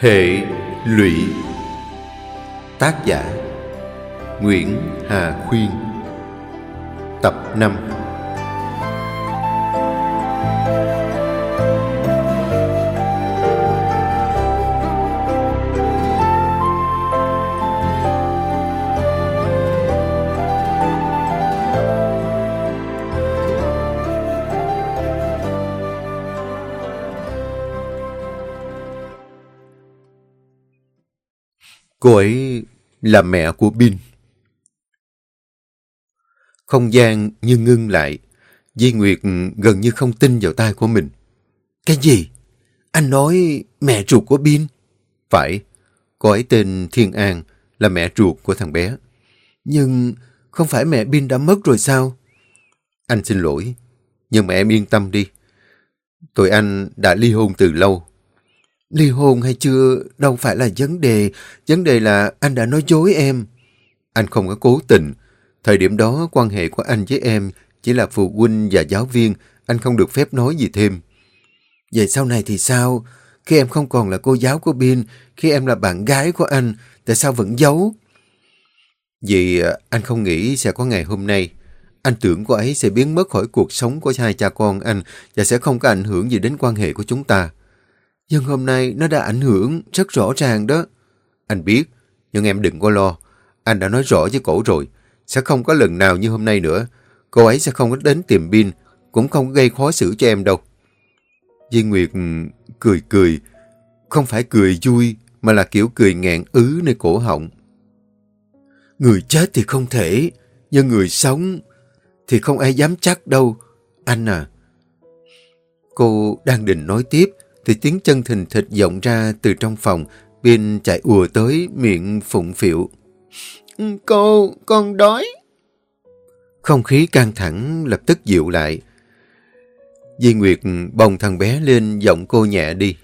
Hệ lụy. Tác giả Nguyễn Hà Khuyên. Tập 5 Cô ấy là mẹ của Bin. Không gian như ngưng lại. Di Nguyệt gần như không tin vào tai của mình. Cái gì? Anh nói mẹ ruột của Bin? Phải, cô ấy tên Thiên An là mẹ ruột của thằng bé. Nhưng không phải mẹ Bin đã mất rồi sao? Anh xin lỗi, nhưng mà em yên tâm đi. Tụi anh đã ly hôn từ lâu. Ly hôn hay chưa đâu phải là vấn đề. Vấn đề là anh đã nói dối em. Anh không có cố tình. Thời điểm đó quan hệ của anh với em chỉ là phụ huynh và giáo viên. Anh không được phép nói gì thêm. Vậy sau này thì sao? Khi em không còn là cô giáo của Bin, khi em là bạn gái của anh, tại sao vẫn giấu? Vì à, anh không nghĩ sẽ có ngày hôm nay. Anh tưởng cô ấy sẽ biến mất khỏi cuộc sống của hai cha con anh và sẽ không có ảnh hưởng gì đến quan hệ của chúng ta. Nhưng hôm nay nó đã ảnh hưởng rất rõ ràng đó. Anh biết, nhưng em đừng có lo. Anh đã nói rõ với cổ rồi. Sẽ không có lần nào như hôm nay nữa. Cô ấy sẽ không có đến tìm pin, cũng không gây khó xử cho em đâu. Duy Nguyệt cười cười, không phải cười vui, mà là kiểu cười ngẹn ứ nơi cổ họng. Người chết thì không thể, nhưng người sống thì không ai dám chắc đâu. Anh à. Cô đang định nói tiếp, thì tiếng chân thình thịch vọng ra từ trong phòng. Bin chạy ùa tới miệng phụng phịu. Cô, con đói. Không khí căng thẳng lập tức dịu lại. Di Nguyệt bồng thằng bé lên giọng cô nhẹ đi.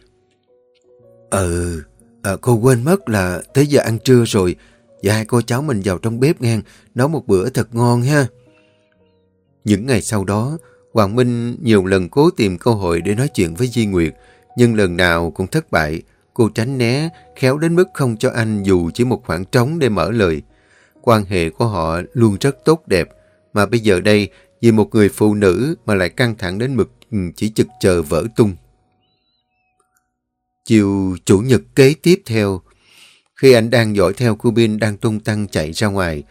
Ừ, à, cô quên mất là tới giờ ăn trưa rồi. Và hai cô cháu mình vào trong bếp ngang, nấu một bữa thật ngon ha. Những ngày sau đó, Hoàng Minh nhiều lần cố tìm cơ hội để nói chuyện với Di Nguyệt, nhưng lần nào cũng thất bại. Cô tránh né, khéo đến mức không cho anh dù chỉ một khoảng trống để mở lời. Quan hệ của họ luôn rất tốt đẹp, mà bây giờ đây, vì một người phụ nữ mà lại căng thẳng đến mực ừ, chỉ chực chờ vỡ tung. Chiều chủ nhật kế tiếp theo, khi anh đang dõi theo cô Bin đang tung tăng chạy ra ngoài,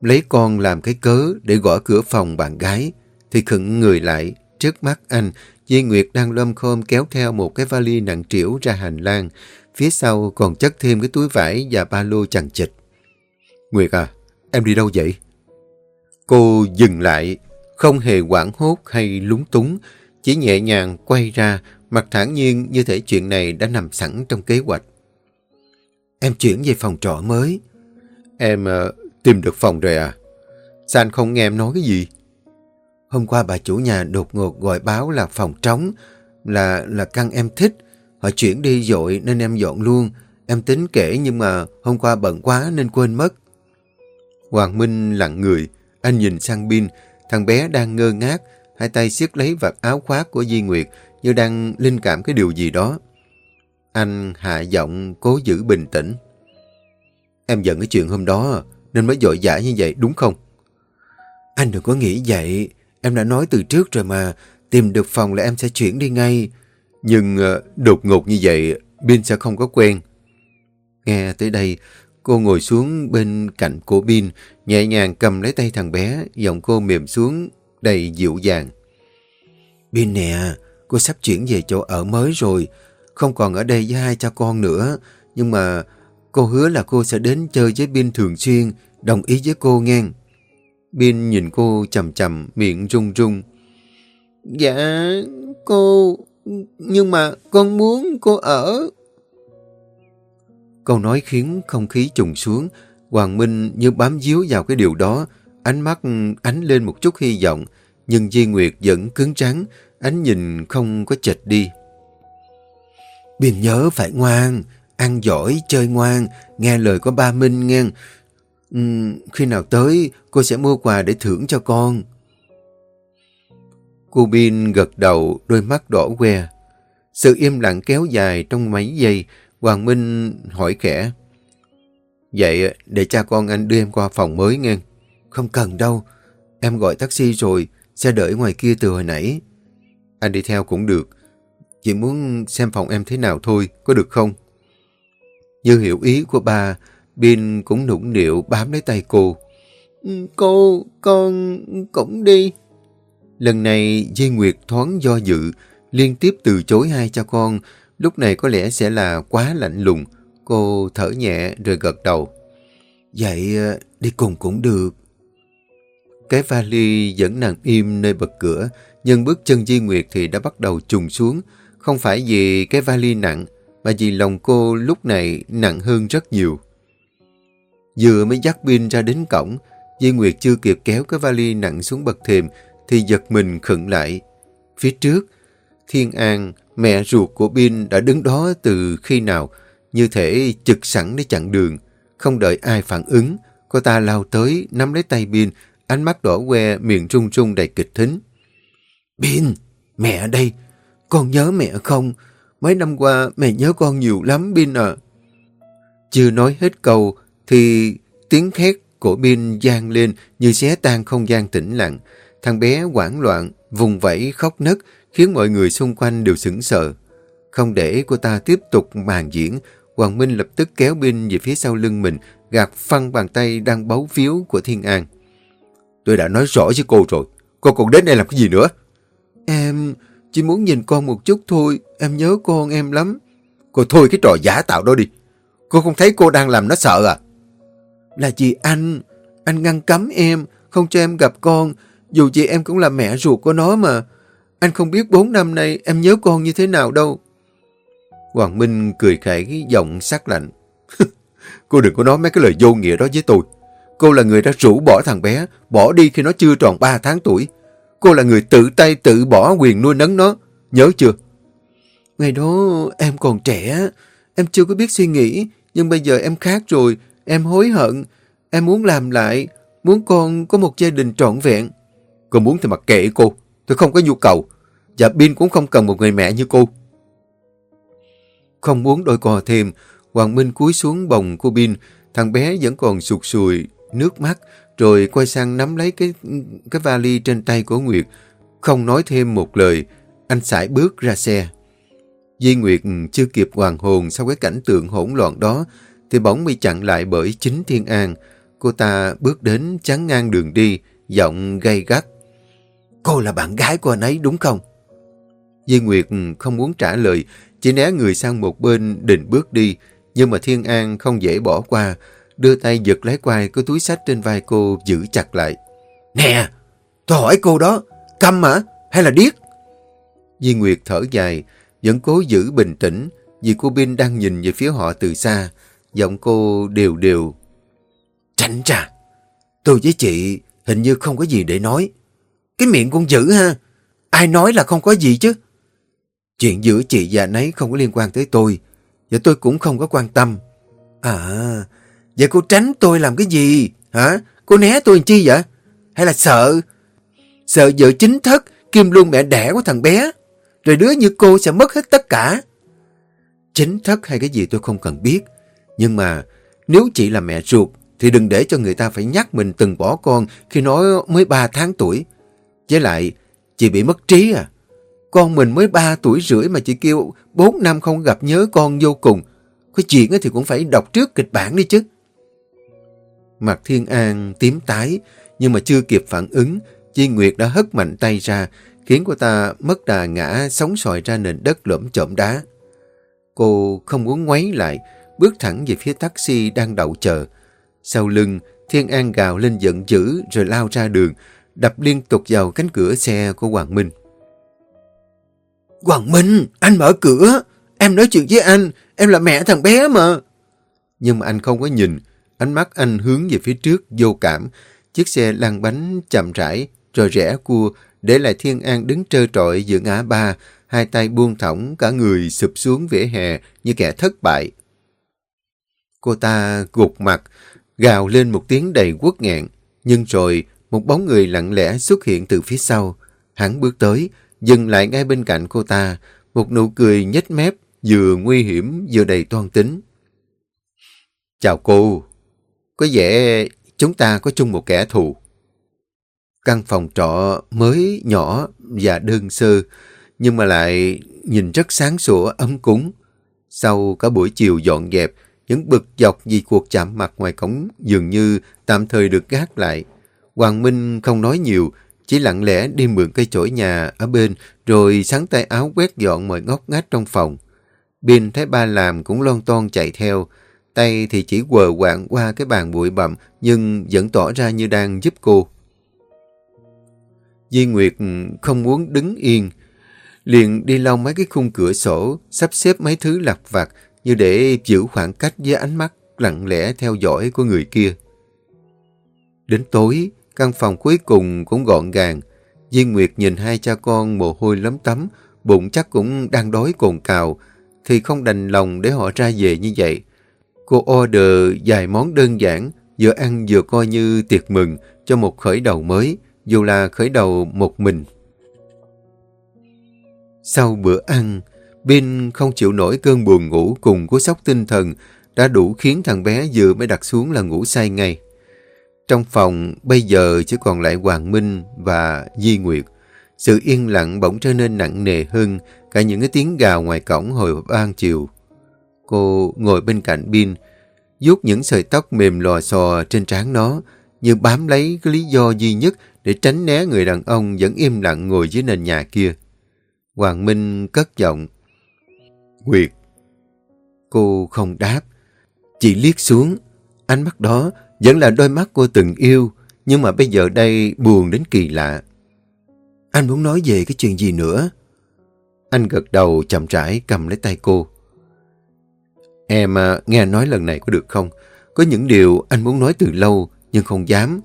lấy con làm cái cớ để gõ cửa phòng bạn gái, thì khựng người lại trước mắt anh Di Nguyệt đang lơm khôm kéo theo một cái vali nặng trĩu ra hành lang. Phía sau còn chất thêm cái túi vải và ba lô chằng chịch. Nguyệt à, em đi đâu vậy? Cô dừng lại, không hề quảng hốt hay lúng túng, chỉ nhẹ nhàng quay ra, mặt thản nhiên như thể chuyện này đã nằm sẵn trong kế hoạch. Em chuyển về phòng trọ mới. Em uh, tìm được phòng rồi à? Sao anh không nghe em nói cái gì? Hôm qua bà chủ nhà đột ngột gọi báo là phòng trống, là là căn em thích. Họ chuyển đi dội nên em dọn luôn. Em tính kể nhưng mà hôm qua bận quá nên quên mất. Hoàng Minh lặng người. Anh nhìn sang Bin. Thằng bé đang ngơ ngác. Hai tay siết lấy vạt áo khoác của Di Nguyệt như đang linh cảm cái điều gì đó. Anh hạ giọng cố giữ bình tĩnh. Em giận cái chuyện hôm đó nên mới dội dã như vậy đúng không? Anh đừng có nghĩ vậy. Em đã nói từ trước rồi mà, tìm được phòng là em sẽ chuyển đi ngay. Nhưng ờ, đột ngột như vậy, Bin sẽ không có quen. Nghe tới đây, cô ngồi xuống bên cạnh của Bin, nhẹ nhàng cầm lấy tay thằng bé, giọng cô mềm xuống, đầy dịu dàng. Bin nè, cô sắp chuyển về chỗ ở mới rồi, không còn ở đây với hai cha con nữa, nhưng mà cô hứa là cô sẽ đến chơi với Bin thường xuyên, đồng ý với cô nghe. Bin nhìn cô chầm chầm, miệng run run. Dạ, cô... Nhưng mà con muốn cô ở. Câu nói khiến không khí trùng xuống. Hoàng Minh như bám díu vào cái điều đó. Ánh mắt ánh lên một chút hy vọng. Nhưng Di Nguyệt vẫn cứng trắng. Ánh nhìn không có chệch đi. Bin nhớ phải ngoan. Ăn giỏi, chơi ngoan. Nghe lời của ba Minh nghe. Uhm, khi nào tới, cô sẽ mua quà để thưởng cho con. Cô Bin gật đầu, đôi mắt đỏ que. Sự im lặng kéo dài trong mấy giây, Hoàng Minh hỏi khẽ. Vậy để cha con anh đưa em qua phòng mới nghe. Không cần đâu. Em gọi taxi rồi, xe đợi ngoài kia từ hồi nãy. Anh đi theo cũng được. Chỉ muốn xem phòng em thế nào thôi, có được không? Như hiểu ý của ba, Bin cũng nũng nịu bám lấy tay cô. Ừ, cô, con cũng đi. Lần này Di Nguyệt thoáng do dự, liên tiếp từ chối hai cha con. Lúc này có lẽ sẽ là quá lạnh lùng. Cô thở nhẹ rồi gật đầu. Vậy ờ, đi cùng cũng được. Cái vali vẫn nằm im nơi bật cửa, nhưng bước chân Di Nguyệt thì đã bắt đầu trùng xuống. Không phải vì cái vali nặng, mà vì lòng cô lúc này nặng hơn rất nhiều. Vừa mới dắt pin ra đến cổng, Di Nguyệt chưa kịp kéo cái vali nặng xuống bậc thềm, thì giật mình khựng lại. Phía trước, Thiên An, mẹ ruột của Bin đã đứng đó từ khi nào, như thể trực sẵn để chặn đường. Không đợi ai phản ứng, cô ta lao tới, nắm lấy tay Bin, ánh mắt đỏ que, miệng trung trung đầy kịch thính. Bin, mẹ đây, con nhớ mẹ không? Mấy năm qua mẹ nhớ con nhiều lắm Bin à. Chưa nói hết câu thì tiếng khét của Bin gian lên như xé tan không gian tĩnh lặng. Thằng bé hoảng loạn, vùng vẫy khóc nấc khiến mọi người xung quanh đều sững sờ. Không để cô ta tiếp tục màn diễn, Hoàng Minh lập tức kéo Bin về phía sau lưng mình, gạt phăng bàn tay đang bấu phiếu của Thiên An. Tôi đã nói rõ với cô rồi, cô còn đến đây làm cái gì nữa? Em chỉ muốn nhìn con một chút thôi, em nhớ con em lắm. Cô thôi cái trò giả tạo đó đi. Cô không thấy cô đang làm nó sợ à? Là vì anh, anh ngăn cấm em, không cho em gặp con. Dù chị em cũng là mẹ ruột của nó mà. Anh không biết bốn năm nay em nhớ con như thế nào đâu. Hoàng Minh cười khẩy giọng sắc lạnh. cô đừng có nói mấy cái lời vô nghĩa đó với tôi. Cô là người đã rủ bỏ thằng bé, bỏ đi khi nó chưa tròn 3 tháng tuổi. Cô là người tự tay tự bỏ quyền nuôi nấng nó. Nhớ chưa? Ngày đó em còn trẻ, em chưa có biết suy nghĩ, nhưng bây giờ em khác rồi, em hối hận. Em muốn làm lại, muốn con có một gia đình trọn vẹn. Cô muốn thì mặc kệ cô, tôi không có nhu cầu. Và Bin cũng không cần một người mẹ như cô. Không muốn đôi cò thêm, Hoàng Minh cúi xuống bồng cô Bin, thằng bé vẫn còn sụt sùi, nước mắt, rồi quay sang nắm lấy cái cái vali trên tay của Nguyệt. Không nói thêm một lời, anh sải bước ra xe. Di Nguyệt chưa kịp hoàn hồn sau cái cảnh tượng hỗn loạn đó, thì bỗng bị chặn lại bởi chính Thiên An. Cô ta bước đến chắn ngang đường đi, giọng gay gắt. Cô là bạn gái của anh ấy đúng không? Di Nguyệt không muốn trả lời, chỉ né người sang một bên định bước đi, nhưng mà Thiên An không dễ bỏ qua, đưa tay giật lấy quai cái túi sách trên vai cô giữ chặt lại. Nè, tôi hỏi cô đó, câm hả? Hay là điếc? Di Nguyệt thở dài, vẫn cố giữ bình tĩnh vì cô Bin đang nhìn về phía họ từ xa. Giọng cô đều đều. Tránh ra, tôi với chị hình như không có gì để nói. Cái miệng con dữ ha, ai nói là không có gì chứ? Chuyện giữa chị và anh ấy không có liên quan tới tôi, và tôi cũng không có quan tâm. À, vậy cô tránh tôi làm cái gì? Hả? Cô né tôi làm chi vậy? Hay là sợ? Sợ vợ chính thất, kim luôn mẹ đẻ của thằng bé. Rồi đứa như cô sẽ mất hết tất cả. Chính thất hay cái gì tôi không cần biết. Nhưng mà nếu chị là mẹ ruột thì đừng để cho người ta phải nhắc mình từng bỏ con khi nó mới 3 tháng tuổi. Với lại, chị bị mất trí à? Con mình mới 3 tuổi rưỡi mà chị kêu 4 năm không gặp nhớ con vô cùng. Có chuyện thì cũng phải đọc trước kịch bản đi chứ. Mặt Thiên An tím tái, nhưng mà chưa kịp phản ứng, Chi Nguyệt đã hất mạnh tay ra, khiến cô ta mất đà ngã sóng sòi ra nền đất lõm trộm đá. Cô không muốn ngoáy lại, bước thẳng về phía taxi đang đậu chờ. Sau lưng, Thiên An gào lên giận dữ rồi lao ra đường, đập liên tục vào cánh cửa xe của Hoàng Minh. Hoàng Minh, anh mở cửa. Em nói chuyện với anh, em là mẹ thằng bé mà. Nhưng mà anh không có nhìn, ánh mắt anh hướng về phía trước vô cảm. Chiếc xe lăn bánh chậm rãi, rồi rẽ cua, để lại Thiên An đứng trơ trọi giữa ngã ba, hai tay buông thõng, cả người sụp xuống vỉa hè như kẻ thất bại. Cô ta gục mặt, gào lên một tiếng đầy quất nghẹn, nhưng rồi một bóng người lặng lẽ xuất hiện từ phía sau. Hắn bước tới, dừng lại ngay bên cạnh cô ta, một nụ cười nhếch mép, vừa nguy hiểm vừa đầy toan tính. Chào cô, có vẻ chúng ta có chung một kẻ thù. Căn phòng trọ mới nhỏ và đơn sơ, nhưng mà lại nhìn rất sáng sủa, ấm cúng. Sau cả buổi chiều dọn dẹp, những bực dọc vì cuộc chạm mặt ngoài cổng dường như tạm thời được gác lại. Hoàng Minh không nói nhiều, chỉ lặng lẽ đi mượn cây chổi nhà ở bên, rồi sáng tay áo quét dọn mọi ngóc ngách trong phòng. Bin thấy ba làm cũng lon ton chạy theo, tay thì chỉ quờ quạng qua cái bàn bụi bặm nhưng vẫn tỏ ra như đang giúp cô. Di Nguyệt không muốn đứng yên, liền đi lau mấy cái khung cửa sổ, sắp xếp mấy thứ lặt vặt như để giữ khoảng cách với ánh mắt lặng lẽ theo dõi của người kia. Đến tối, căn phòng cuối cùng cũng gọn gàng. Diên Nguyệt nhìn hai cha con mồ hôi lấm tấm, bụng chắc cũng đang đói cồn cào, thì không đành lòng để họ ra về như vậy. Cô order vài món đơn giản, vừa ăn vừa coi như tiệc mừng cho một khởi đầu mới, dù là khởi đầu một mình. Sau bữa ăn, Bin không chịu nổi cơn buồn ngủ cùng cú sốc tinh thần đã đủ khiến thằng bé vừa mới đặt xuống là ngủ say ngay. Trong phòng bây giờ chỉ còn lại Hoàng Minh và Di Nguyệt. Sự yên lặng bỗng trở nên nặng nề hơn cả những cái tiếng gào ngoài cổng hồi ban chiều. Cô ngồi bên cạnh Bin, vuốt những sợi tóc mềm lò xò trên trán nó, như bám lấy cái lý do duy nhất để tránh né người đàn ông vẫn im lặng ngồi dưới nền nhà kia. Hoàng Minh cất giọng. Nguyệt. Cô không đáp. Chỉ liếc xuống. Ánh mắt đó vẫn là đôi mắt cô từng yêu, nhưng mà bây giờ đây buồn đến kỳ lạ. Anh muốn nói về cái chuyện gì nữa? Anh gật đầu chậm rãi cầm lấy tay cô. Em à, nghe nói lần này có được không? Có những điều anh muốn nói từ lâu nhưng không dám.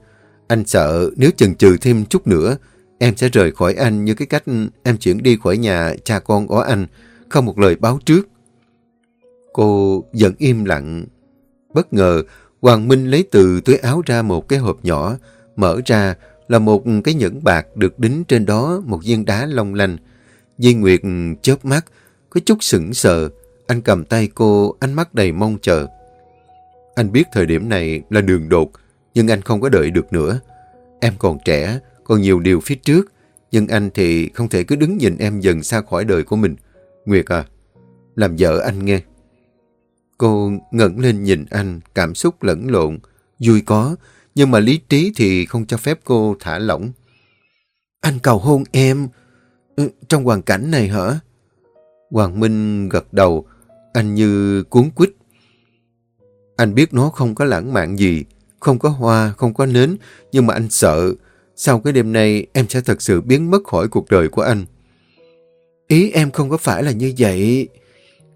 Anh sợ nếu chần chừ thêm chút nữa, em sẽ rời khỏi anh như cái cách em chuyển đi khỏi nhà cha con của anh, không một lời báo trước. Cô vẫn im lặng. Bất ngờ, Hoàng Minh lấy từ túi áo ra một cái hộp nhỏ, mở ra là một cái nhẫn bạc được đính trên đó một viên đá long lanh. Di Nguyệt chớp mắt, có chút sững sờ. Anh cầm tay cô, ánh mắt đầy mong chờ. Anh biết thời điểm này là đường đột, nhưng anh không có đợi được nữa. Em còn trẻ, còn nhiều điều phía trước, nhưng anh thì không thể cứ đứng nhìn em dần xa khỏi đời của mình. Nguyệt à, làm vợ anh nghe. Cô ngẩng lên nhìn anh, cảm xúc lẫn lộn, vui có, nhưng mà lý trí thì không cho phép cô thả lỏng. Anh cầu hôn em, ừ, trong hoàn cảnh này hả? Hoàng Minh gật đầu, anh như cuốn quýt. Anh biết nó không có lãng mạn gì, không có hoa, không có nến, nhưng mà anh sợ, sau cái đêm nay em sẽ thật sự biến mất khỏi cuộc đời của anh. Ý em không có phải là như vậy.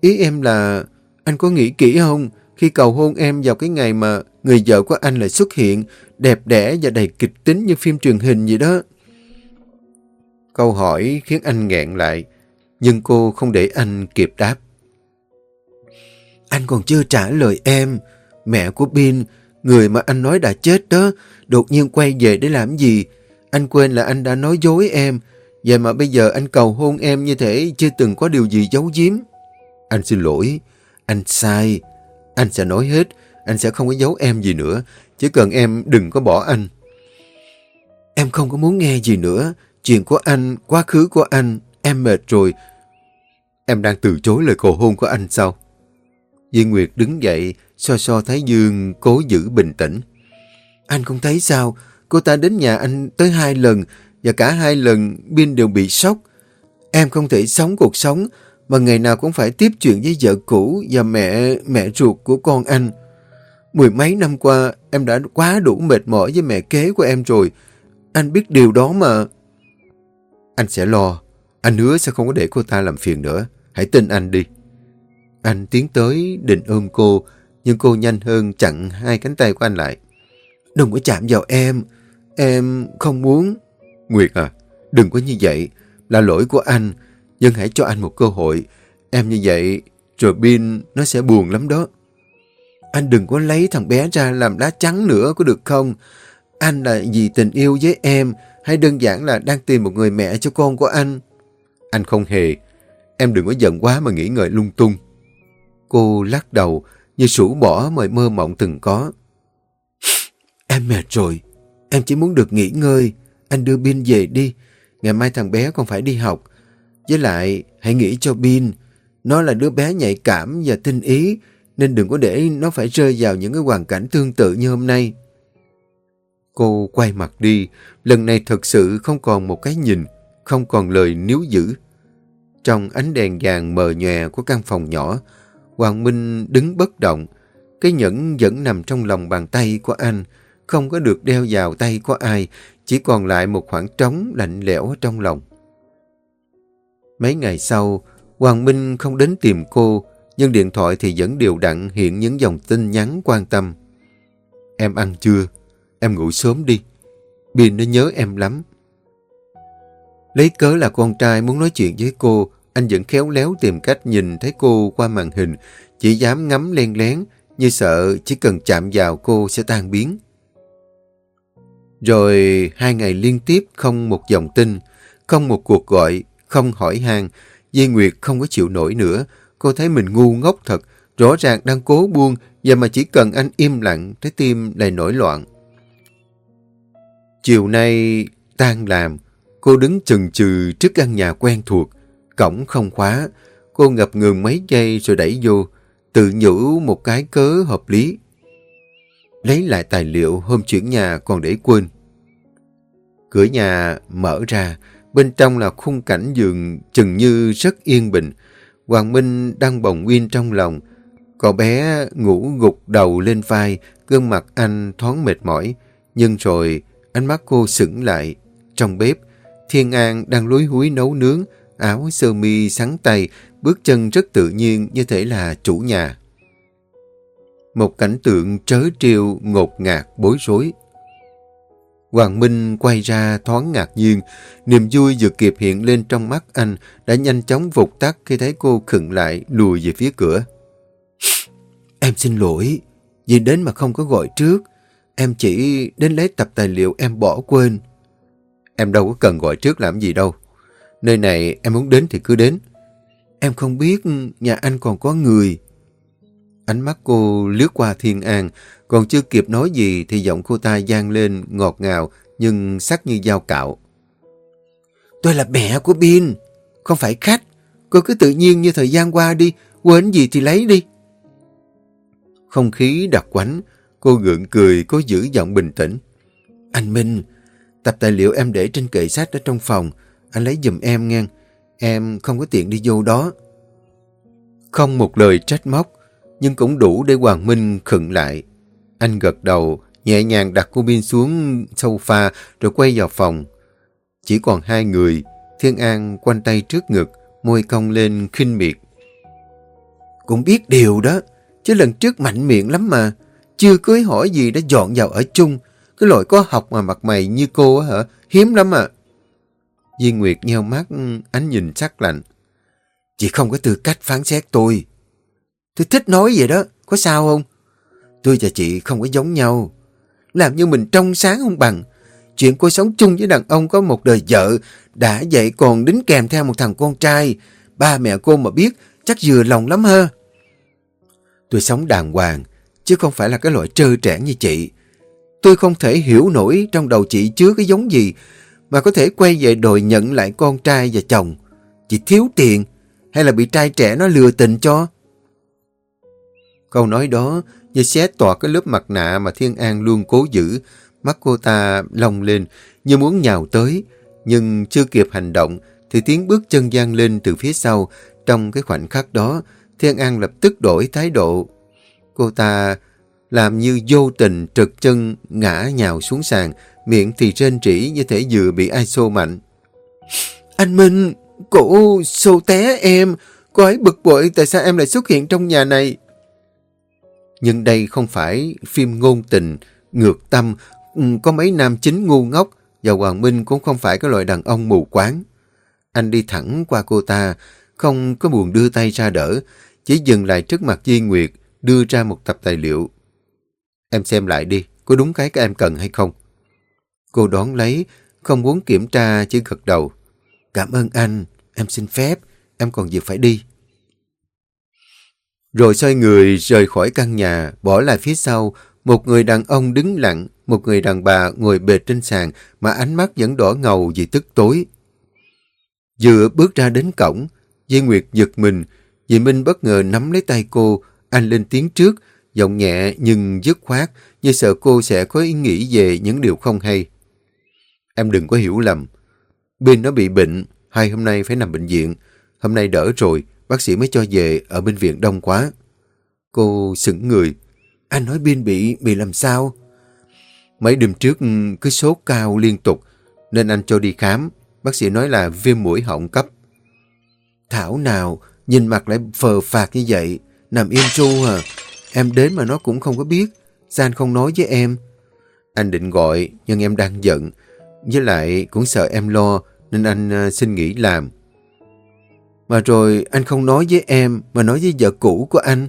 Ý em là anh có nghĩ kỹ không? Khi cầu hôn em vào cái ngày mà người vợ của anh lại xuất hiện, đẹp đẽ và đầy kịch tính như phim truyền hình vậy đó. Câu hỏi khiến anh nghẹn lại, nhưng cô không để anh kịp đáp. Anh còn chưa trả lời em. Mẹ của Bin, người mà anh nói đã chết đó, đột nhiên quay về để làm gì? Anh quên là anh đã nói dối em. Vậy mà bây giờ anh cầu hôn em như thế chưa từng có điều gì giấu giếm. Anh xin lỗi. Anh sai. Anh sẽ nói hết. Anh sẽ không có giấu em gì nữa. Chỉ cần em đừng có bỏ anh. Em không có muốn nghe gì nữa. Chuyện của anh, quá khứ của anh, em mệt rồi. Em đang từ chối lời cầu hôn của anh sao? Duy Nguyệt đứng dậy, so so Thái Dương cố giữ bình tĩnh. Anh không thấy sao? Cô ta đến nhà anh tới hai lần và cả hai lần Bin đều bị sốc. Em không thể sống cuộc sống mà ngày nào cũng phải tiếp chuyện với vợ cũ và mẹ mẹ ruột của con anh. Mười mấy năm qua, em đã quá đủ mệt mỏi với mẹ kế của em rồi. Anh biết điều đó mà. Anh sẽ lo. Anh hứa sẽ không có để cô ta làm phiền nữa. Hãy tin anh đi. Anh tiến tới định ôm cô, nhưng cô nhanh hơn chặn hai cánh tay của anh lại. Đừng có chạm vào em. Em không muốn. Nguyệt à, đừng có như vậy. Là lỗi của anh. Nhưng hãy cho anh một cơ hội. Em như vậy, rồi Bin nó sẽ buồn lắm đó. Anh đừng có lấy thằng bé ra làm đá trắng nữa có được không? Anh là vì tình yêu với em hay đơn giản là đang tìm một người mẹ cho con của anh? Anh không hề. Em đừng có giận quá mà nghĩ ngợi lung tung. Cô lắc đầu, như sủ bỏ mọi mơ mộng từng có. Em mệt rồi, em chỉ muốn được nghỉ ngơi. Anh đưa Bin về đi, ngày mai thằng bé còn phải đi học. Với lại, hãy nghĩ cho Bin. Nó là đứa bé nhạy cảm và tinh ý, nên đừng có để nó phải rơi vào những cái hoàn cảnh tương tự như hôm nay. Cô quay mặt đi, lần này thật sự không còn một cái nhìn, không còn lời níu giữ. Trong ánh đèn vàng mờ nhòe của căn phòng nhỏ, Hoàng Minh đứng bất động. Cái nhẫn vẫn nằm trong lòng bàn tay của anh, không có được đeo vào tay của ai, chỉ còn lại một khoảng trống lạnh lẽo trong lòng. Mấy ngày sau, Hoàng Minh không đến tìm cô, nhưng điện thoại thì vẫn đều đặn hiện những dòng tin nhắn quan tâm. Em ăn chưa? Em ngủ sớm đi. Bin nó nhớ em lắm. Lấy cớ là con trai muốn nói chuyện với cô, anh vẫn khéo léo tìm cách nhìn thấy cô qua màn hình, chỉ dám ngắm len lén, như sợ chỉ cần chạm vào cô sẽ tan biến. Rồi hai ngày liên tiếp không một dòng tin, không một cuộc gọi, không hỏi han, Di Nguyệt không có chịu nổi nữa. Cô thấy mình ngu ngốc thật, rõ ràng đang cố buông, và mà chỉ cần anh im lặng, trái tim lại nổi loạn. Chiều nay tan làm, cô đứng chần chừ trước căn nhà quen thuộc, cổng không khóa. Cô ngập ngừng mấy giây rồi đẩy vô, tự nhủ một cái cớ hợp lý. Lấy lại tài liệu hôm chuyển nhà còn để quên. Cửa nhà mở ra, bên trong là khung cảnh giường chừng như rất yên bình. Hoàng Minh đang bồng nguyên trong lòng. Cậu bé ngủ gục đầu lên vai, gương mặt anh thoáng mệt mỏi. Nhưng rồi ánh mắt cô sững lại. Trong bếp, Thiên An đang lúi húi nấu nướng, áo sơ mi sắn tay, bước chân rất tự nhiên như thể là chủ nhà. Một cảnh tượng trớ trêu, ngột ngạt, bối rối. Hoàng Minh quay ra thoáng ngạc nhiên, niềm vui vừa kịp hiện lên trong mắt anh đã nhanh chóng vụt tắt khi thấy cô khựng lại lùi về phía cửa. Em xin lỗi, vì đến mà không có gọi trước. Em chỉ đến lấy tập tài liệu em bỏ quên. Em đâu có cần gọi trước làm gì đâu. Nơi này em muốn đến thì cứ đến. Em không biết nhà anh còn có người. Ánh mắt cô lướt qua Thiên An, còn chưa kịp nói gì thì giọng cô ta gian lên ngọt ngào nhưng sắc như dao cạo. Tôi là mẹ của Bin, không phải khách. Cô cứ tự nhiên như thời gian qua đi, quên gì thì lấy đi. Không khí đặc quánh, cô gượng cười, cố giữ giọng bình tĩnh. Anh Minh, tập tài liệu em để trên kệ sách ở trong phòng, anh lấy giùm em nghe. Em không có tiện đi vô đó. Không một lời trách móc, nhưng cũng đủ để Hoàng Minh khựng lại. Anh gật đầu, nhẹ nhàng đặt cô Bin xuống sofa rồi quay vào phòng. Chỉ còn hai người, Thiên An quanh tay trước ngực, môi cong lên khinh miệt. Cũng biết điều đó, chứ lần trước mạnh miệng lắm mà. Chưa cưới hỏi gì đã dọn vào ở chung. Cái loại có học mà mặt mày như cô hả? Hiếm lắm à. Duy Nguyệt nheo mắt, ánh nhìn sắc lạnh. Chị không có tư cách phán xét tôi. Tôi thích nói vậy đó, có sao không? Tôi và chị không có giống nhau. Làm như mình trong sáng không bằng. Chuyện cô sống chung với đàn ông có một đời vợ, đã vậy còn đính kèm theo một thằng con trai. Ba mẹ cô mà biết, chắc vừa lòng lắm ha. Tôi sống đàng hoàng, chứ không phải là cái loại trơ trẽn như chị. Tôi không thể hiểu nổi trong đầu chị chứa cái giống gì, mà có thể quay về đòi nhận lại con trai và chồng. Chị thiếu tiền, hay là bị trai trẻ nó lừa tình cho? Câu nói đó như xé toạc cái lớp mặt nạ mà Thiên An luôn cố giữ. Mắt cô ta long lên như muốn nhào tới, nhưng chưa kịp hành động thì tiếng bước chân gian lên từ phía sau. Trong cái khoảnh khắc đó, Thiên An lập tức đổi thái độ. Cô ta làm như vô tình trật chân ngã nhào xuống sàn, miệng thì rên rỉ như thể vừa bị ai xô mạnh. Anh Minh, cổ xô té em, cô ấy bực bội tại sao em lại xuất hiện trong nhà này. Nhưng đây không phải phim ngôn tình, ngược tâm, ừ, có mấy nam chính ngu ngốc và Hoàng Minh cũng không phải cái loại đàn ông mù quáng. Anh đi thẳng qua cô ta, không có buồn đưa tay ra đỡ, chỉ dừng lại trước mặt Duy Nguyệt, đưa ra một tập tài liệu. Em xem lại đi, có đúng cái các em cần hay không? Cô đón lấy, không muốn kiểm tra, chỉ gật đầu. Cảm ơn anh, em xin phép, em còn việc phải đi. Rồi xoay người rời khỏi căn nhà, bỏ lại phía sau, một người đàn ông đứng lặng, một người đàn bà ngồi bệt trên sàn mà ánh mắt vẫn đỏ ngầu vì tức tối. Vừa bước ra đến cổng, Di Nguyệt giật mình, Dì Minh bất ngờ nắm lấy tay cô, anh lên tiếng trước, giọng nhẹ nhưng dứt khoát, như sợ cô sẽ có ý nghĩ về những điều không hay. Em đừng có hiểu lầm. Bin nó bị bệnh, hai hôm nay phải nằm bệnh viện. Hôm nay đỡ rồi, bác sĩ mới cho về ở bệnh viện đông quá. Cô sững người. Anh nói Bin bị, bị làm sao? Mấy đêm trước ừ, cứ sốt cao liên tục, nên anh cho đi khám. Bác sĩ nói là viêm mũi họng cấp. Thảo nào, nhìn mặt lại phờ phạt như vậy, nằm im ru à. Em đến mà nó cũng không có biết, sao anh không nói với em? Anh định gọi, nhưng em đang giận. Với lại cũng sợ em lo, nên anh ờ, xin nghỉ làm. Mà rồi anh không nói với em, mà nói với vợ cũ của anh.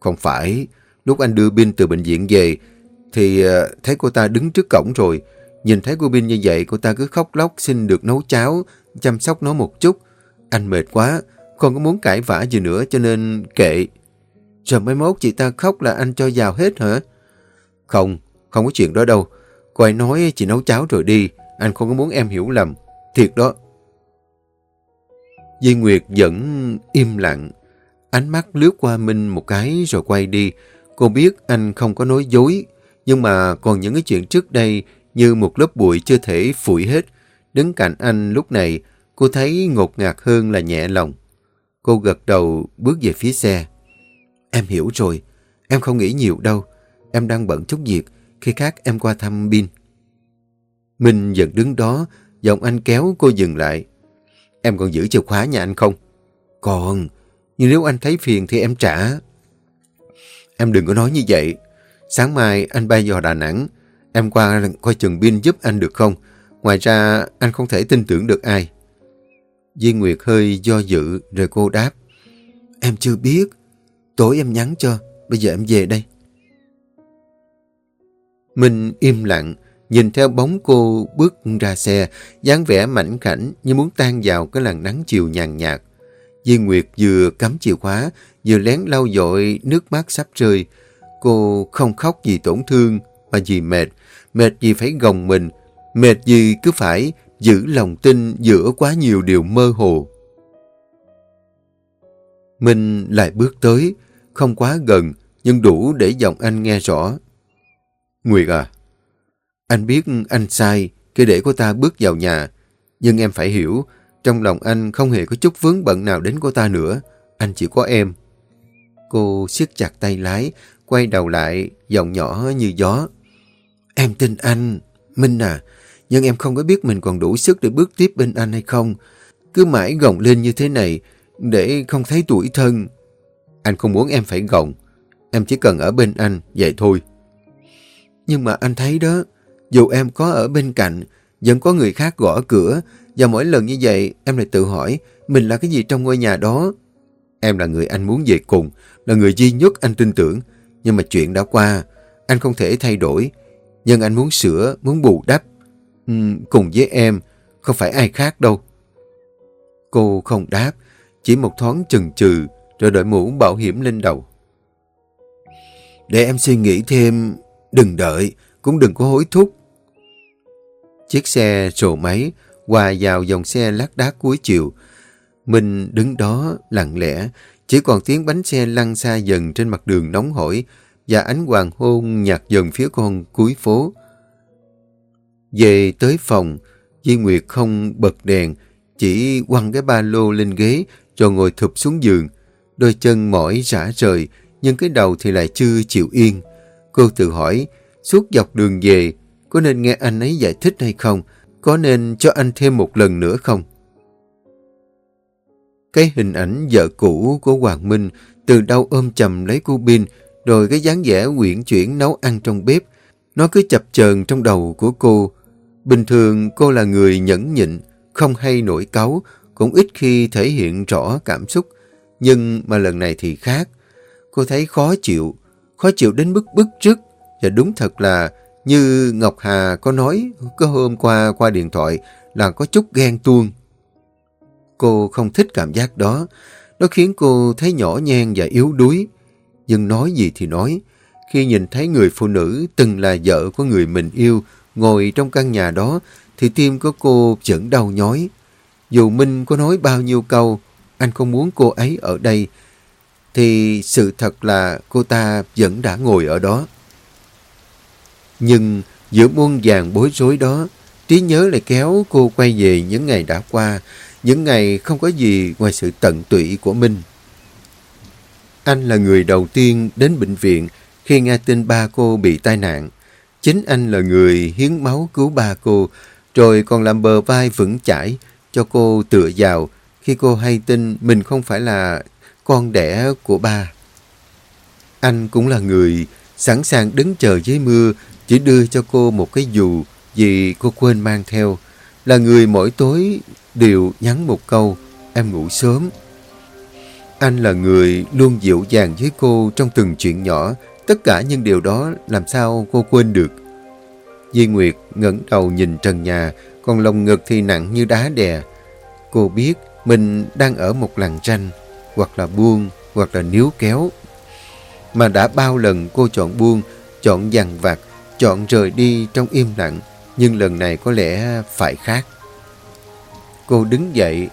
Không phải, lúc anh đưa Bin từ bệnh viện về, thì ờ, thấy cô ta đứng trước cổng rồi. Nhìn thấy cô Bin như vậy, cô ta cứ khóc lóc xin được nấu cháo, chăm sóc nó một chút. Anh mệt quá, không có muốn cãi vã gì nữa cho nên kệ. Rồi mấy mốt chị ta khóc là anh cho vào hết hả? Không, không có chuyện đó đâu. Cô ấy nói chị nấu cháo rồi đi, anh không có muốn em hiểu lầm. Thiệt đó. Di Nguyệt vẫn im lặng. Ánh mắt lướt qua Minh một cái rồi quay đi. Cô biết anh không có nói dối, nhưng mà còn những cái chuyện trước đây như một lớp bụi chưa thể phủi hết. Đứng cạnh anh lúc này, cô thấy ngột ngạt hơn là nhẹ lòng. Cô gật đầu bước về phía xe. Em hiểu rồi, em không nghĩ nhiều đâu. Em đang bận chút việc, khi khác em qua thăm Bin. Minh vẫn đứng đó, giọng anh kéo cô dừng lại. Em còn giữ chìa khóa nhà anh không? Còn, nhưng nếu anh thấy phiền thì em trả. Em đừng có nói như vậy. Sáng mai anh bay vào Đà Nẵng. Em qua coi chừng pin giúp anh được không? Ngoài ra anh không thể tin tưởng được ai. Di Nguyệt hơi do dự rồi cô đáp. Em chưa biết. Tối em nhắn cho. Bây giờ em về đây. Minh im lặng, nhìn theo bóng cô bước ra xe, dáng vẻ mảnh khảnh như muốn tan vào cái làn nắng chiều nhàn nhạt. Di Nguyệt vừa cắm chìa khóa, vừa lén lau dội nước mắt sắp rơi. Cô không khóc vì tổn thương, mà vì mệt. Mệt vì phải gồng mình, mệt vì cứ phải giữ lòng tin giữa quá nhiều điều mơ hồ. Minh lại bước tới, không quá gần, nhưng đủ để giọng anh nghe rõ. Nguyệt à, anh biết anh sai khi để cô ta bước vào nhà, nhưng em phải hiểu, trong lòng anh không hề có chút vướng bận nào đến cô ta nữa, anh chỉ có em. Cô siết chặt tay lái, quay đầu lại, giọng nhỏ như gió. Em tin anh, Minh à, nhưng em không có biết mình còn đủ sức để bước tiếp bên anh hay không. Cứ mãi gồng lên như thế này, để không thấy tuổi thân. Anh không muốn em phải gồng, em chỉ cần ở bên anh, vậy thôi. Nhưng mà anh thấy đó, dù em có ở bên cạnh, vẫn có người khác gõ cửa, và mỗi lần như vậy em lại tự hỏi mình là cái gì trong ngôi nhà đó. Em là người anh muốn về cùng, là người duy nhất anh tin tưởng. Nhưng mà chuyện đã qua, anh không thể thay đổi. Nhưng anh muốn sửa, muốn bù đắp. Uhm, cùng với em, không phải ai khác đâu. Cô không đáp, chỉ một thoáng chừng chừ, rồi đội mũ bảo hiểm lên đầu. Để em suy nghĩ thêm, đừng đợi, cũng đừng có hối thúc. Chiếc xe rồ máy, hòa vào dòng xe lát đác cuối chiều. mình đứng đó lặng lẽ, chỉ còn tiếng bánh xe lăn xa dần trên mặt đường nóng hổi và ánh hoàng hôn nhạt dần phía con cuối phố. Về tới phòng, Di Nguyệt không bật đèn, chỉ quăng cái ba lô lên ghế rồi ngồi thụp xuống giường. Đôi chân mỏi rã rời, nhưng cái đầu thì lại chưa chịu yên. Cô tự hỏi, suốt dọc đường về, có nên nghe anh ấy giải thích hay không? Có nên cho anh thêm một lần nữa không? Cái hình ảnh vợ cũ của Hoàng Minh từ đâu ôm chầm lấy cô Bin, rồi cái dáng vẻ quyển chuyển nấu ăn trong bếp. Nó cứ chập chờn trong đầu của cô, Bình thường cô là người nhẫn nhịn, không hay nổi cáu, cũng ít khi thể hiện rõ cảm xúc. Nhưng mà lần này thì khác. Cô thấy khó chịu, khó chịu đến mức bức rứt. Và đúng thật là như Ngọc Hà có nói có hôm qua qua điện thoại là có chút ghen tuông. Cô không thích cảm giác đó. Nó khiến cô thấy nhỏ nhen và yếu đuối. Nhưng nói gì thì nói, khi nhìn thấy người phụ nữ từng là vợ của người mình yêu ngồi trong căn nhà đó, thì tim của cô vẫn đau nhói. Dù Minh có nói bao nhiêu câu, anh không muốn cô ấy ở đây, thì sự thật là cô ta vẫn đã ngồi ở đó. Nhưng giữa muôn vàng bối rối đó, trí nhớ lại kéo cô quay về những ngày đã qua, những ngày không có gì ngoài sự tận tụy của Minh. Anh là người đầu tiên đến bệnh viện khi nghe tin ba cô bị tai nạn. Chính anh là người hiến máu cứu ba cô, rồi còn làm bờ vai vững chãi cho cô tựa vào khi cô hay tin mình không phải là con đẻ của ba. Anh cũng là người sẵn sàng đứng chờ dưới mưa, chỉ đưa cho cô một cái dù vì cô quên mang theo. Là người mỗi tối đều nhắn một câu, em ngủ sớm. Anh là người luôn dịu dàng với cô trong từng chuyện nhỏ, tất cả những điều đó làm sao cô quên được. Di Nguyệt ngẩng đầu nhìn trần nhà, còn lồng ngực thì nặng như đá đè. Cô biết mình đang ở một làng tranh, hoặc là buông, hoặc là níu kéo. Mà đã bao lần cô chọn buông, chọn dằn vặt, chọn rời đi trong im lặng, nhưng lần này có lẽ phải khác. Cô đứng dậy,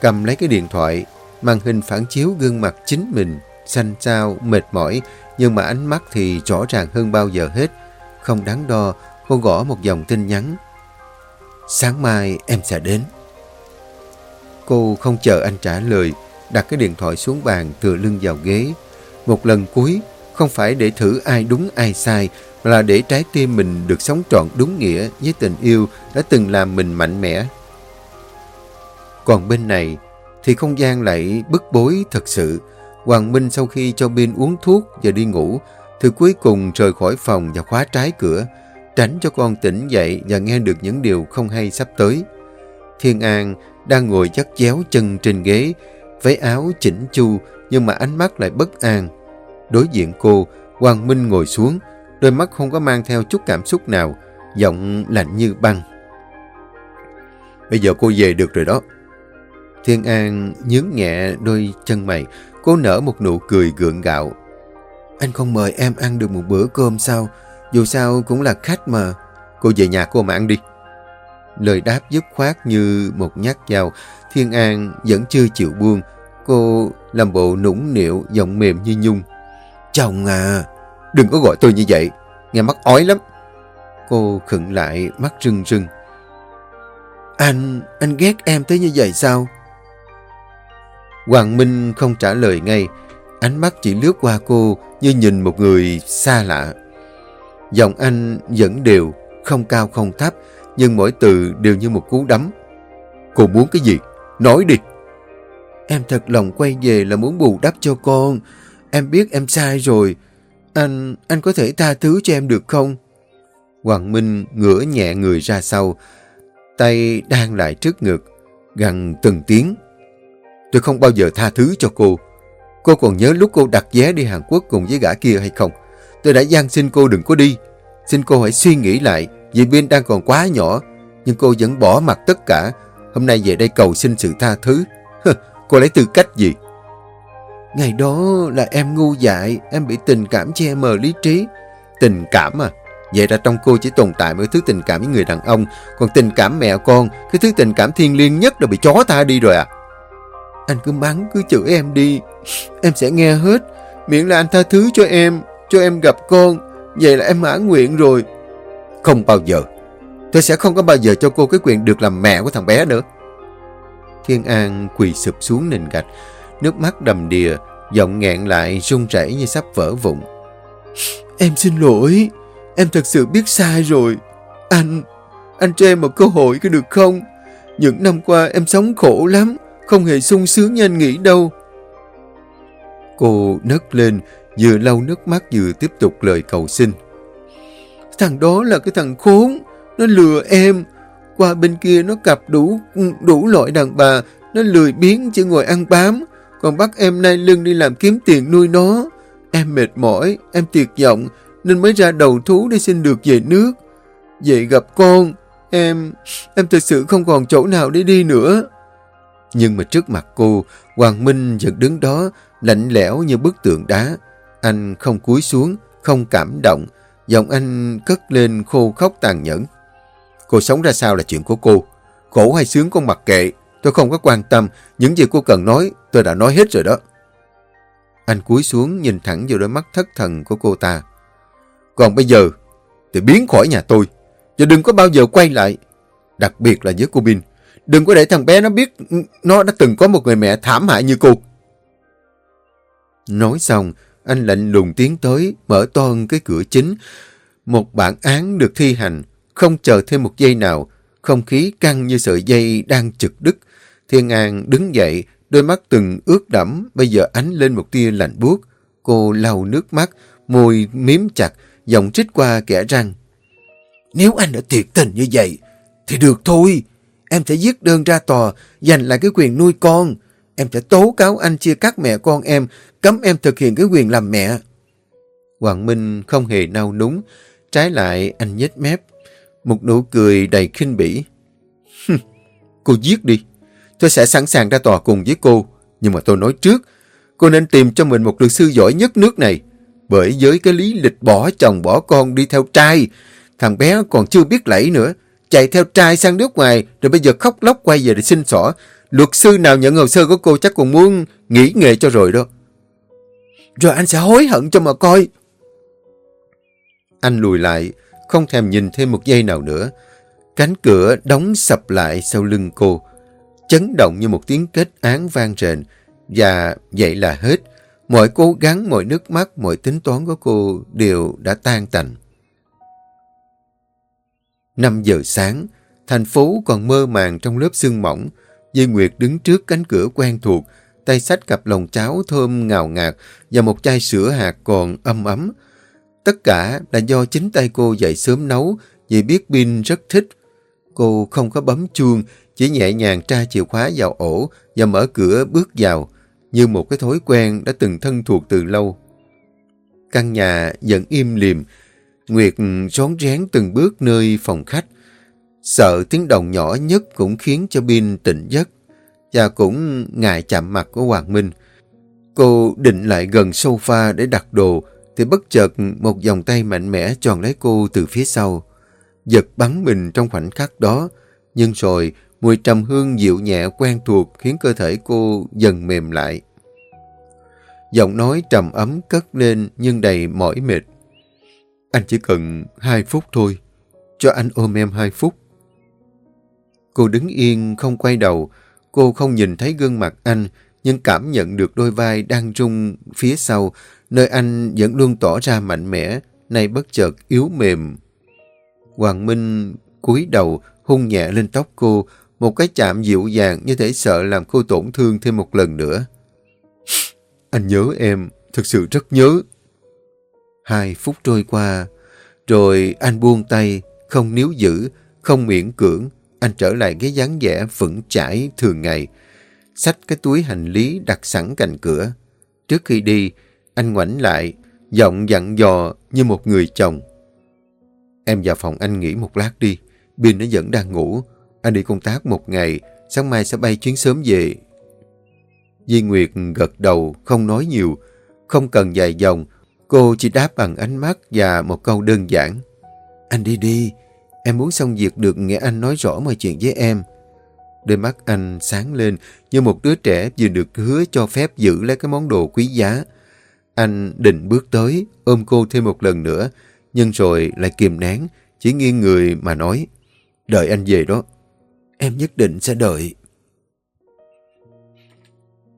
cầm lấy cái điện thoại, màn hình phản chiếu gương mặt chính mình, xanh xao, mệt mỏi, nhưng mà ánh mắt thì rõ ràng hơn bao giờ hết. Không đáng đo, cô gõ một dòng tin nhắn. Sáng mai em sẽ đến. Cô không chờ anh trả lời, đặt cái điện thoại xuống bàn tựa lưng vào ghế. Một lần cuối, không phải để thử ai đúng ai sai, là để trái tim mình được sống trọn đúng nghĩa với tình yêu đã từng làm mình mạnh mẽ. Còn bên này, thì không gian lại bức bối thật sự. Hoàng Minh sau khi cho Bin uống thuốc và đi ngủ, thì cuối cùng rời khỏi phòng và khóa trái cửa, tránh cho con tỉnh dậy và nghe được những điều không hay sắp tới. Thiên An đang ngồi chắc chéo chân trên ghế, váy áo chỉnh chu nhưng mà ánh mắt lại bất an. Đối diện cô, Hoàng Minh ngồi xuống, đôi mắt không có mang theo chút cảm xúc nào, giọng lạnh như băng. Bây giờ cô về được rồi đó. Thiên An nhướng nhẹ đôi chân mày, cô nở một nụ cười gượng gạo. Anh không mời em ăn được một bữa cơm sao? Dù sao cũng là khách mà. Cô về nhà cô mà ăn đi. Lời đáp dứt khoát như một nhát dao. Thiên An vẫn chưa chịu buông. Cô làm bộ nũng nịu, giọng mềm như nhung. Chồng à, đừng có gọi tôi như vậy. Nghe mắt ói lắm. Cô khựng lại, mắt rưng rưng. Anh, anh ghét em tới như vậy sao? Hoàng Minh không trả lời ngay. Ánh mắt chỉ lướt qua cô như nhìn một người xa lạ. Giọng anh vẫn đều, không cao không thấp, nhưng mỗi từ đều như một cú đấm. Cô muốn cái gì? Nói đi. Em thật lòng quay về là muốn bù đắp cho con. Em biết em sai rồi. Anh, anh có thể tha thứ cho em được không? Hoàng Minh ngửa nhẹ người ra sau, tay đang lại trước ngực, gần từng tiếng. Tôi không bao giờ tha thứ cho cô. Cô còn nhớ lúc cô đặt vé đi Hàn Quốc cùng với gã kia hay không? Tôi đã gian xin cô đừng có đi. Xin cô hãy suy nghĩ lại, vì Bin đang còn quá nhỏ. Nhưng cô vẫn bỏ mặt tất cả. Hôm nay về đây cầu xin sự tha thứ. cô lấy tư cách gì? Ngày đó là em ngu dại, em bị tình cảm che mờ lý trí. Tình cảm à? Vậy ra trong cô chỉ tồn tại mấy thứ tình cảm với người đàn ông, còn tình cảm mẹ con, cái thứ tình cảm thiên liêng nhất đã bị chó tha đi rồi à? Anh cứ mắng, cứ chửi em đi. Em sẽ nghe hết. Miễn là anh tha thứ cho em, cho em gặp con. Vậy là em mãn nguyện rồi. Không bao giờ. Tôi sẽ không có bao giờ cho cô cái quyền được làm mẹ của thằng bé nữa. Thiên An quỳ sụp xuống nền gạch. Nước mắt đầm đìa, giọng nghẹn lại run rẩy như sắp vỡ vụn. Em xin lỗi. Em thật sự biết sai rồi. Anh, anh cho em một cơ hội có được không? Những năm qua em sống khổ lắm không hề sung sướng như anh nghĩ đâu. Cô nấc lên, vừa lau nước mắt vừa tiếp tục lời cầu xin. Thằng đó là cái thằng khốn, nó lừa em. Qua bên kia nó cặp đủ đủ loại đàn bà, nó lười biếng chỉ ngồi ăn bám, còn bắt em nay lưng đi làm kiếm tiền nuôi nó. Em mệt mỏi, em tuyệt vọng, nên mới ra đầu thú để xin được về nước. Vậy gặp con, em, em thật sự không còn chỗ nào để đi nữa. Nhưng mà trước mặt cô, Hoàng Minh vẫn đứng đó, lạnh lẽo như bức tượng đá. Anh không cúi xuống, không cảm động. Giọng anh cất lên khô khóc tàn nhẫn. Cô sống ra sao là chuyện của cô. Khổ hay sướng con mặc kệ. Tôi không có quan tâm. Những gì cô cần nói, tôi đã nói hết rồi đó. Anh cúi xuống nhìn thẳng vào đôi mắt thất thần của cô ta. Còn bây giờ, thì biến khỏi nhà tôi. Và đừng có bao giờ quay lại. Đặc biệt là với cô Bin. Đừng có để thằng bé nó biết nó đã từng có một người mẹ thảm hại như cô. Nói xong, anh lạnh lùng tiến tới, mở toan cái cửa chính. Một bản án được thi hành, không chờ thêm một giây nào. Không khí căng như sợi dây đang trực đứt. Thiên An đứng dậy, đôi mắt từng ướt đẫm, bây giờ ánh lên một tia lạnh buốt. Cô lau nước mắt, môi miếm chặt, giọng trích qua kẻ răng. Nếu anh đã tuyệt tình như vậy, thì được thôi. Em sẽ viết đơn ra tòa, giành lại cái quyền nuôi con. Em sẽ tố cáo anh chia cắt mẹ con em, cấm em thực hiện cái quyền làm mẹ. Hoàng Minh không hề nao núng, trái lại anh nhếch mép, một nụ cười đầy khinh bỉ. cô giết đi, tôi sẽ sẵn sàng ra tòa cùng với cô, nhưng mà tôi nói trước, cô nên tìm cho mình một luật sư giỏi nhất nước này, bởi với cái lý lịch bỏ chồng bỏ con đi theo trai, thằng bé còn chưa biết lẫy nữa, chạy theo trai sang nước ngoài, rồi bây giờ khóc lóc quay về để xin xỏ. Luật sư nào nhận hồ sơ của cô chắc còn muốn nghỉ nghề cho rồi đó. Rồi anh sẽ hối hận cho mà coi. Anh lùi lại, không thèm nhìn thêm một giây nào nữa. Cánh cửa đóng sập lại sau lưng cô, chấn động như một tiếng kết án vang rền. Và vậy là hết. Mọi cố gắng, mọi nước mắt, mọi tính toán của cô đều đã tan tành. 5 giờ sáng, thành phố còn mơ màng trong lớp sương mỏng. Duy Nguyệt đứng trước cánh cửa quen thuộc, tay sách cặp lồng cháo thơm ngào ngạt và một chai sữa hạt còn âm ấm. Tất cả là do chính tay cô dậy sớm nấu vì biết Bin rất thích. Cô không có bấm chuông, chỉ nhẹ nhàng tra chìa khóa vào ổ và mở cửa bước vào, như một cái thói quen đã từng thân thuộc từ lâu. Căn nhà vẫn im lìm, Nguyệt rón rén từng bước nơi phòng khách. Sợ tiếng động nhỏ nhất cũng khiến cho Bin tỉnh giấc. Và cũng ngại chạm mặt của Hoàng Minh. Cô định lại gần sofa để đặt đồ, thì bất chợt một vòng tay mạnh mẽ tròn lấy cô từ phía sau. Giật bắn mình trong khoảnh khắc đó, nhưng rồi mùi trầm hương dịu nhẹ quen thuộc khiến cơ thể cô dần mềm lại. Giọng nói trầm ấm cất lên nhưng đầy mỏi mệt. Anh chỉ cần hai phút thôi. Cho anh ôm em hai phút. Cô đứng yên, không quay đầu. Cô không nhìn thấy gương mặt anh, nhưng cảm nhận được đôi vai đang rung phía sau, nơi anh vẫn luôn tỏ ra mạnh mẽ, nay bất chợt yếu mềm. Hoàng Minh cúi đầu, hung nhẹ lên tóc cô, một cái chạm dịu dàng như thể sợ làm cô tổn thương thêm một lần nữa. Anh nhớ em, thực sự rất nhớ. Hai phút trôi qua, rồi anh buông tay, không níu giữ, không miễn cưỡng. Anh trở lại cái dáng vẻ vững chãi thường ngày. Xách cái túi hành lý đặt sẵn cạnh cửa. Trước khi đi, anh ngoảnh lại, giọng dặn dò như một người chồng. Em vào phòng anh nghỉ một lát đi. Bin nó vẫn đang ngủ. Anh đi công tác một ngày, sáng mai sẽ bay chuyến sớm về. Di Nguyệt gật đầu, không nói nhiều. Không cần dài dòng, Cô chỉ đáp bằng ánh mắt và một câu đơn giản. Anh đi đi, em muốn xong việc được nghe anh nói rõ mọi chuyện với em. Đôi mắt anh sáng lên như một đứa trẻ vừa được hứa cho phép giữ lấy cái món đồ quý giá. Anh định bước tới, ôm cô thêm một lần nữa, nhưng rồi lại kìm nén, chỉ nghiêng người mà nói. Đợi anh về đó. Em nhất định sẽ đợi.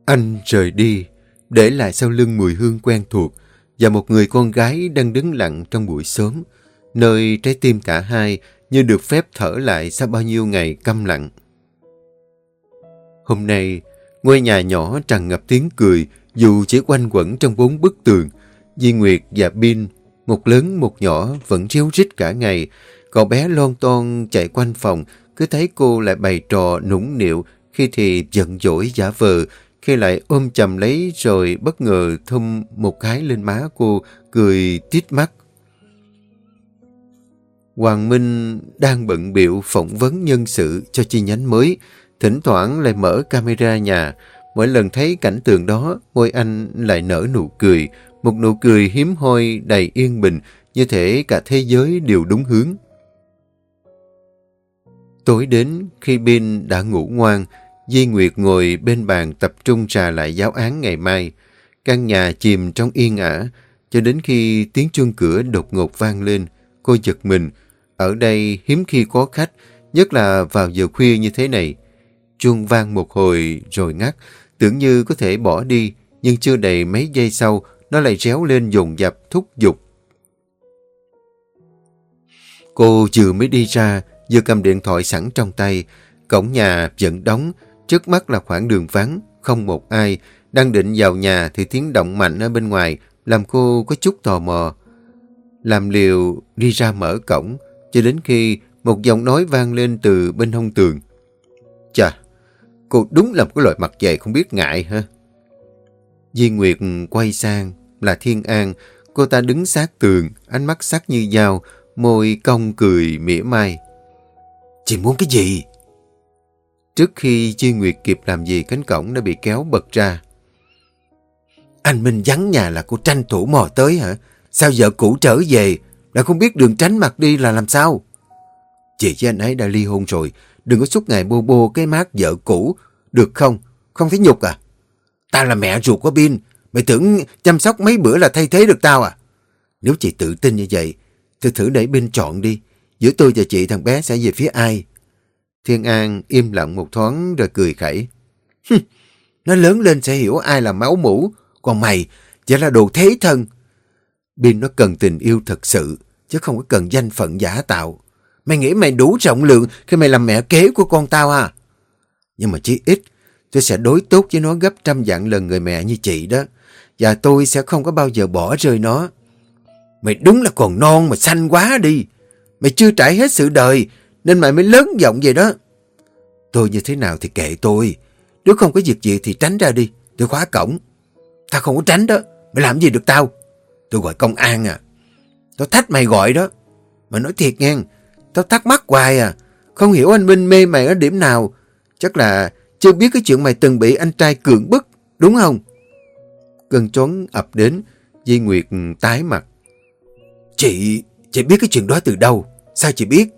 Anh rời đi, để lại sau lưng mùi hương quen thuộc, và một người con gái đang đứng lặng trong buổi sớm, nơi trái tim cả hai như được phép thở lại sau bao nhiêu ngày câm lặng. Hôm nay, ngôi nhà nhỏ tràn ngập tiếng cười dù chỉ quanh quẩn trong bốn bức tường. Di Nguyệt và Bin, một lớn một nhỏ vẫn ríu rít cả ngày. Cậu bé lon ton chạy quanh phòng, cứ thấy cô lại bày trò nũng nịu, khi thì giận dỗi giả vờ, khi lại ôm chầm lấy rồi bất ngờ thum một cái lên má cô, cười tít mắt. Hoàng Minh đang bận biểu phỏng vấn nhân sự cho chi nhánh mới, Thỉnh thoảng lại mở camera nhà. Mỗi lần thấy cảnh tượng đó, môi anh lại nở nụ cười. Một nụ cười hiếm hoi đầy yên bình, như thể cả thế giới đều đúng hướng. Tối đến, khi Bin đã ngủ ngoan, Di Nguyệt ngồi bên bàn tập trung trà lại giáo án ngày mai. Căn nhà chìm trong yên ả, cho đến khi tiếng chuông cửa đột ngột vang lên. Cô giật mình. Ở đây hiếm khi có khách, nhất là vào giờ khuya như thế này. Chuông vang một hồi rồi ngắt, tưởng như có thể bỏ đi, nhưng chưa đầy mấy giây sau, nó lại réo lên dồn dập thúc giục. Cô vừa mới đi ra, vừa cầm điện thoại sẵn trong tay. Cổng nhà vẫn đóng, trước mắt là khoảng đường vắng, không một ai. Đang định vào nhà thì tiếng động mạnh ở bên ngoài, làm cô có chút tò mò. Làm liều đi ra mở cổng, cho đến khi một giọng nói vang lên từ bên hông tường. Chà, cô đúng là một cái loại mặt dày không biết ngại ha. Di Nguyệt quay sang là Thiên An, cô ta đứng sát tường, ánh mắt sắc như dao, môi cong cười mỉa mai. Chị muốn cái gì? Trước khi Di Nguyệt kịp làm gì cánh cổng đã bị kéo bật ra. Anh Minh vắng nhà là cô tranh thủ mò tới hả? Sao vợ cũ trở về, đã không biết đường tránh mặt đi là làm sao? Chị với anh ấy đã ly hôn rồi, đừng có suốt ngày bô bô cái mát vợ cũ, được không? Không thấy nhục à? Ta là mẹ ruột của Bin, mày tưởng chăm sóc mấy bữa là thay thế được tao à? Nếu chị tự tin như vậy, thì thử để Bin chọn đi, giữa tôi và chị thằng bé sẽ về phía ai? Thiên An im lặng một thoáng rồi cười khẩy. Nó lớn lên sẽ hiểu ai là máu mũ, còn mày chỉ là đồ thế thân. Bin nó cần tình yêu thật sự, chứ không có cần danh phận giả tạo. Mày nghĩ mày đủ trọng lượng khi mày làm mẹ kế của con tao à? Nhưng mà chí ít, tôi sẽ đối tốt với nó gấp trăm vạn lần người mẹ như chị đó. Và tôi sẽ không có bao giờ bỏ rơi nó. Mày đúng là còn non mà xanh quá đi. Mày chưa trải hết sự đời, nên mày mới lớn giọng vậy đó. Tôi như thế nào thì kệ tôi. Nếu không có việc gì thì tránh ra đi, tôi khóa cổng. Tao không có tránh đó, mày làm gì được tao? Tôi gọi công an à. Tao thách mày gọi đó. Mà nói thiệt nghe, tao thắc mắc hoài à. Không hiểu anh Minh mê mày ở điểm nào. Chắc là chưa biết cái chuyện mày từng bị anh trai cưỡng bức, đúng không? Cơn chóng ập đến, Di Nguyệt tái mặt. Chị, chị biết cái chuyện đó từ đâu? Sao chị biết?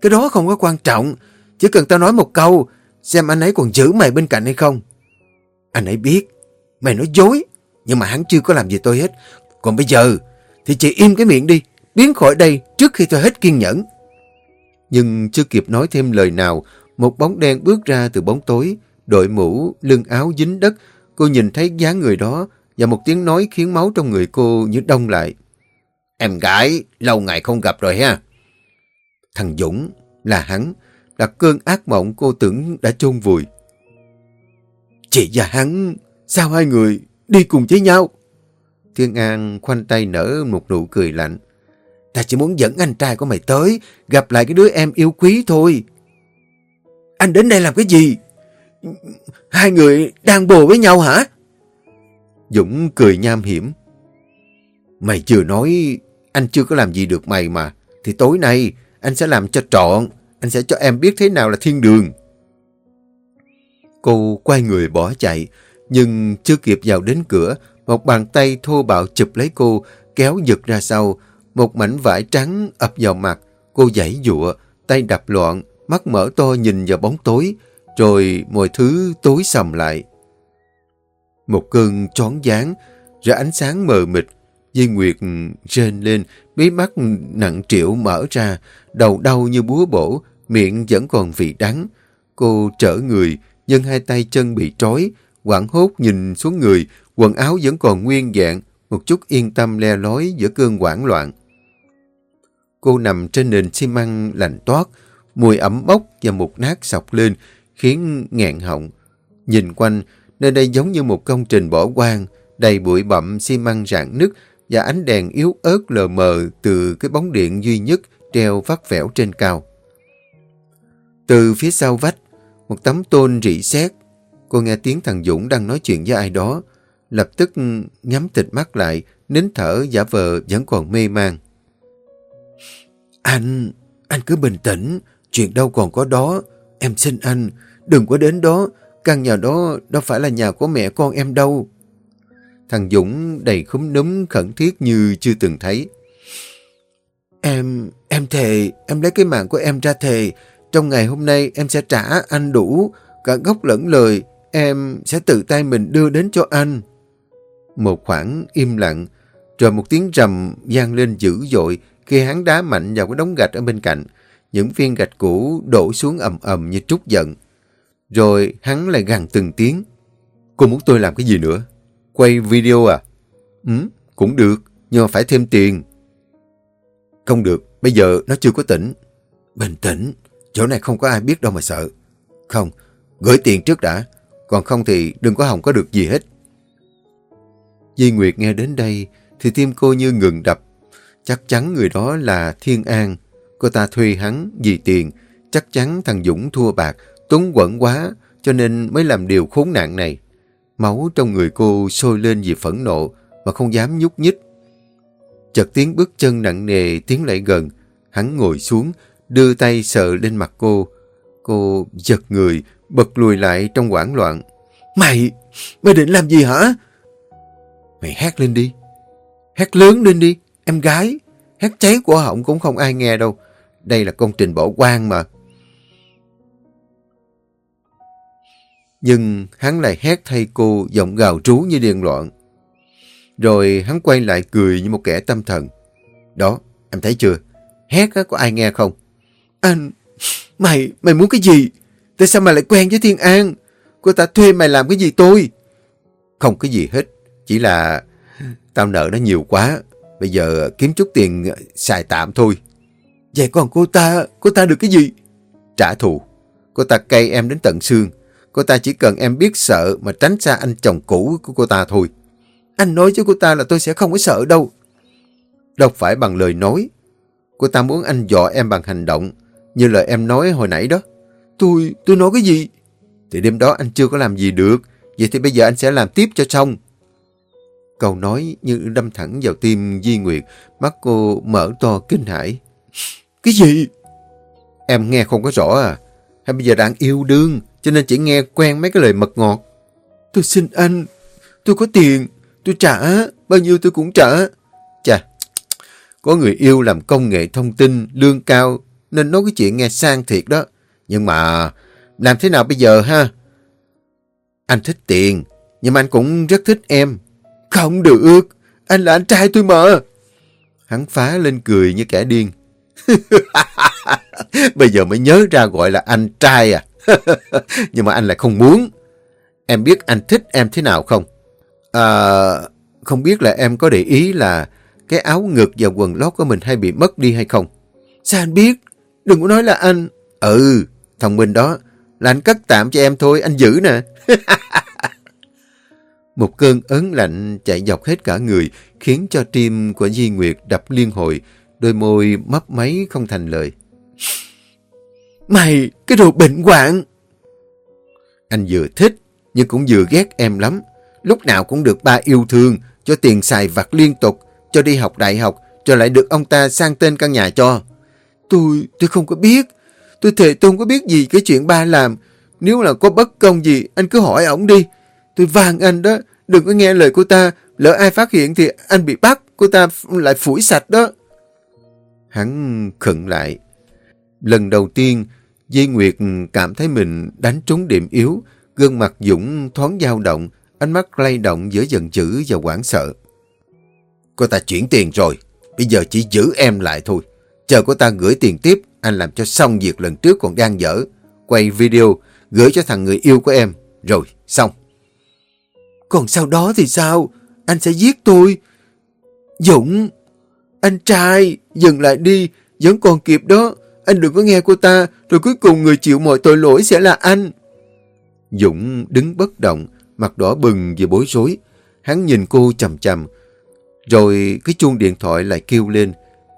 Cái đó không có quan trọng. Chỉ cần tao nói một câu, xem anh ấy còn giữ mày bên cạnh hay không. Anh ấy biết, mày nói dối, nhưng mà hắn chưa có làm gì tôi hết. Còn bây giờ, thì chị im cái miệng đi, biến khỏi đây trước khi tôi hết kiên nhẫn. Nhưng chưa kịp nói thêm lời nào, một bóng đen bước ra từ bóng tối, đội mũ, lưng áo dính đất. Cô nhìn thấy dáng người đó và một tiếng nói khiến máu trong người cô như đông lại. Em gái, lâu ngày không gặp rồi ha. Thằng Dũng là hắn, là cơn ác mộng cô tưởng đã chôn vùi. Chị và hắn, sao hai người đi cùng với nhau? Thiên An khoanh tay nở một nụ cười lạnh. Ta chỉ muốn dẫn anh trai của mày tới, gặp lại cái đứa em yêu quý thôi. Anh đến đây làm cái gì? Hai người đang bồ với nhau hả? Dũng cười nham hiểm. Mày chưa nói anh chưa có làm gì được mày mà. Thì tối nay anh sẽ làm cho trọn. Anh sẽ cho em biết thế nào là thiên đường. Cô quay người bỏ chạy. Nhưng chưa kịp vào đến cửa, một bàn tay thô bạo chụp lấy cô, kéo giật ra sau. Một mảnh vải trắng ập vào mặt. Cô giãy dụa, tay đập loạn, mắt mở to nhìn vào bóng tối. Rồi mọi thứ tối sầm lại. Một cơn trón dáng, rồi ánh sáng mờ mịt, Di Nguyệt rên lên, bí mắt nặng triệu mở ra, đầu đau như búa bổ, miệng vẫn còn vị đắng. Cô trở người, nhưng hai tay chân bị trói, quảng hốt nhìn xuống người, quần áo vẫn còn nguyên dạng, một chút yên tâm le lói giữa cơn quảng loạn. Cô nằm trên nền xi măng lạnh toát, mùi ẩm bốc và một nát sọc lên, khiến nghẹn họng. Nhìn quanh, nơi đây giống như một công trình bỏ hoang, đầy bụi bặm xi măng rạn nứt và ánh đèn yếu ớt lờ mờ từ cái bóng điện duy nhất treo vắt vẻo trên cao. Từ phía sau vách, một tấm tôn rỉ sét. Cô nghe tiếng thằng Dũng đang nói chuyện với ai đó. Lập tức nhắm tịch mắt lại, nín thở giả vờ vẫn còn mê man. Anh, anh cứ bình tĩnh, chuyện đâu còn có đó. Em xin anh, đừng có đến đó, căn nhà đó đâu phải là nhà của mẹ con em đâu. Thằng Dũng đầy khúm núm khẩn thiết như chưa từng thấy. Em, em thề, em lấy cái mạng của em ra thề. Trong ngày hôm nay em sẽ trả anh đủ, cả gốc lẫn lời. Em sẽ tự tay mình đưa đến cho anh. Một khoảng im lặng, rồi một tiếng rầm gian lên dữ dội khi hắn đá mạnh vào cái đống gạch ở bên cạnh. Những viên gạch cũ đổ xuống ầm ầm như trút giận. Rồi hắn lại gằn từng tiếng. Cô muốn tôi làm cái gì nữa? Quay video à? Ừ, cũng được, nhưng mà phải thêm tiền. Không được, bây giờ nó chưa có tỉnh. Bình tĩnh, chỗ này không có ai biết đâu mà sợ. Không, gửi tiền trước đã, còn không thì đừng có hòng có được gì hết. Di Nguyệt nghe đến đây thì tim cô như ngừng đập. Chắc chắn người đó là Thiên An. Cô ta thuê hắn vì tiền. Chắc chắn thằng Dũng thua bạc, túng quẩn quá cho nên mới làm điều khốn nạn này. Máu trong người cô sôi lên vì phẫn nộ mà không dám nhúc nhích. Chợt tiếng bước chân nặng nề tiến lại gần. Hắn ngồi xuống, đưa tay sờ lên mặt cô. Cô giật người, bật lùi lại trong hoảng loạn. Mày, mày định làm gì hả? Mày hát lên đi. Hát lớn lên đi, em gái. Hát cháy của họng cũng không ai nghe đâu. Đây là công trình bỏ quan mà. Nhưng hắn lại hét thay cô giọng gào trú như điên loạn. Rồi hắn quay lại cười như một kẻ tâm thần. Đó, em thấy chưa? Hét có ai nghe không? Anh, mày, mày muốn cái gì? Tại sao mày lại quen với Thiên An? Cô ta thuê mày làm cái gì tôi? Không có gì hết. Chỉ là tao nợ nó nhiều quá. Bây giờ kiếm chút tiền xài tạm thôi. Vậy còn cô ta, cô ta được cái gì? Trả thù. Cô ta cay em đến tận xương. Cô ta chỉ cần em biết sợ mà tránh xa anh chồng cũ của cô ta thôi. Anh nói với cô ta là tôi sẽ không có sợ đâu. Đâu phải bằng lời nói. Cô ta muốn anh dọa em bằng hành động, như lời em nói hồi nãy đó. Tôi, tôi nói cái gì? Thì đêm đó anh chưa có làm gì được, vậy thì bây giờ anh sẽ làm tiếp cho xong. Câu nói như đâm thẳng vào tim Di Nguyệt, mắt cô mở to kinh hãi. Cái gì? Em nghe không có rõ à? Hay bây giờ đang yêu đương, cho nên chỉ nghe quen mấy cái lời mật ngọt. Tôi xin anh, tôi có tiền, tôi trả, bao nhiêu tôi cũng trả. Chà, có người yêu làm công nghệ thông tin, lương cao, nên nói cái chuyện nghe sang thiệt đó. Nhưng mà, làm thế nào bây giờ ha? Anh thích tiền, nhưng mà anh cũng rất thích em. Không được, anh là anh trai tôi mà. Hắn phá lên cười như kẻ điên. Bây giờ mới nhớ ra gọi là anh trai à. Nhưng mà anh lại không muốn. Em biết anh thích em thế nào không? À, không biết là em có để ý là cái áo ngực và quần lót của mình hay bị mất đi hay không? Sao anh biết? Đừng có nói là anh. Ừ, thông minh đó. Là anh cất tạm cho em thôi, anh giữ nè. Một cơn ớn lạnh chạy dọc hết cả người, khiến cho tim của Di Nguyệt đập liên hồi, đôi môi mấp máy không thành lời. Mày, cái đồ bệnh hoạn! Anh vừa thích, nhưng cũng vừa ghét em lắm. Lúc nào cũng được ba yêu thương, cho tiền xài vặt liên tục, cho đi học đại học, cho lại được ông ta sang tên căn nhà cho. Tôi, tôi không có biết. Tôi thề tôi không có biết gì cái chuyện ba làm. Nếu là có bất công gì, anh cứ hỏi ổng đi. Tôi vàng anh đó, đừng có nghe lời cô ta. Lỡ ai phát hiện thì anh bị bắt, cô ta lại phủi sạch đó. Hắn khẩn lại. Lần đầu tiên, Di Nguyệt cảm thấy mình đánh trúng điểm yếu, gương mặt Dũng thoáng dao động, ánh mắt lay động giữa giận dữ và hoảng sợ. Cô ta chuyển tiền rồi, bây giờ chỉ giữ em lại thôi. Chờ cô ta gửi tiền tiếp, anh làm cho xong việc lần trước còn đang dở. Quay video, gửi cho thằng người yêu của em. Rồi, xong. Còn sau đó thì sao? Anh sẽ giết tôi. Dũng, anh trai, dừng lại đi, vẫn còn kịp đó. Anh đừng có nghe cô ta, rồi cuối cùng người chịu mọi tội lỗi sẽ là anh. Dũng đứng bất động, mặt đỏ bừng vì bối rối. Hắn nhìn cô chầm chầm. Rồi cái chuông điện thoại lại kêu lên.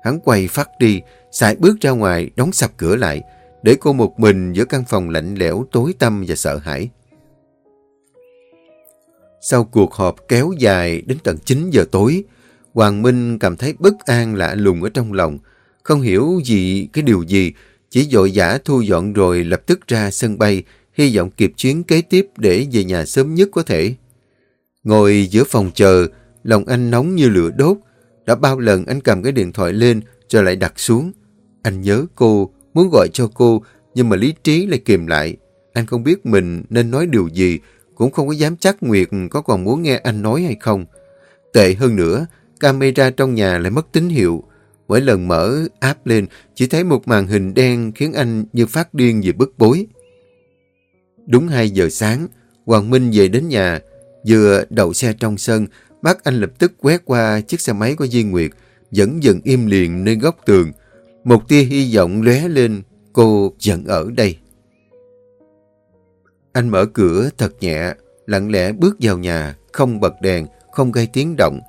Hắn quay phát đi, xài bước ra ngoài, đóng sập cửa lại, để cô một mình giữa căn phòng lạnh lẽo, tối tăm và sợ hãi. Sau cuộc họp kéo dài đến tận 9 giờ tối, Hoàng Minh cảm thấy bất an lạ lùng ở trong lòng, không hiểu gì cái điều gì, chỉ dội dã thu dọn rồi lập tức ra sân bay hy vọng kịp chuyến kế tiếp để về nhà sớm nhất có thể. Ngồi giữa phòng chờ, lòng anh nóng như lửa đốt. Đã bao lần anh cầm cái điện thoại lên rồi lại đặt xuống. Anh nhớ cô, muốn gọi cho cô, nhưng mà lý trí lại kìm lại. Anh không biết mình nên nói điều gì, cũng không có dám chắc Nguyệt có còn muốn nghe anh nói hay không. Tệ hơn nữa, camera trong nhà lại mất tín hiệu. Mỗi lần mở áp lên, chỉ thấy một màn hình đen khiến anh như phát điên vì bức bối. Đúng 2 giờ sáng, Hoàng Minh về đến nhà, vừa đậu xe trong sân, mắt anh lập tức quét qua chiếc xe máy của Duy Nguyệt, vẫn dần im liền nơi góc tường. Một tia hy vọng lóe lên, cô vẫn ở đây. Anh mở cửa thật nhẹ, lặng lẽ bước vào nhà, không bật đèn, không gây tiếng động,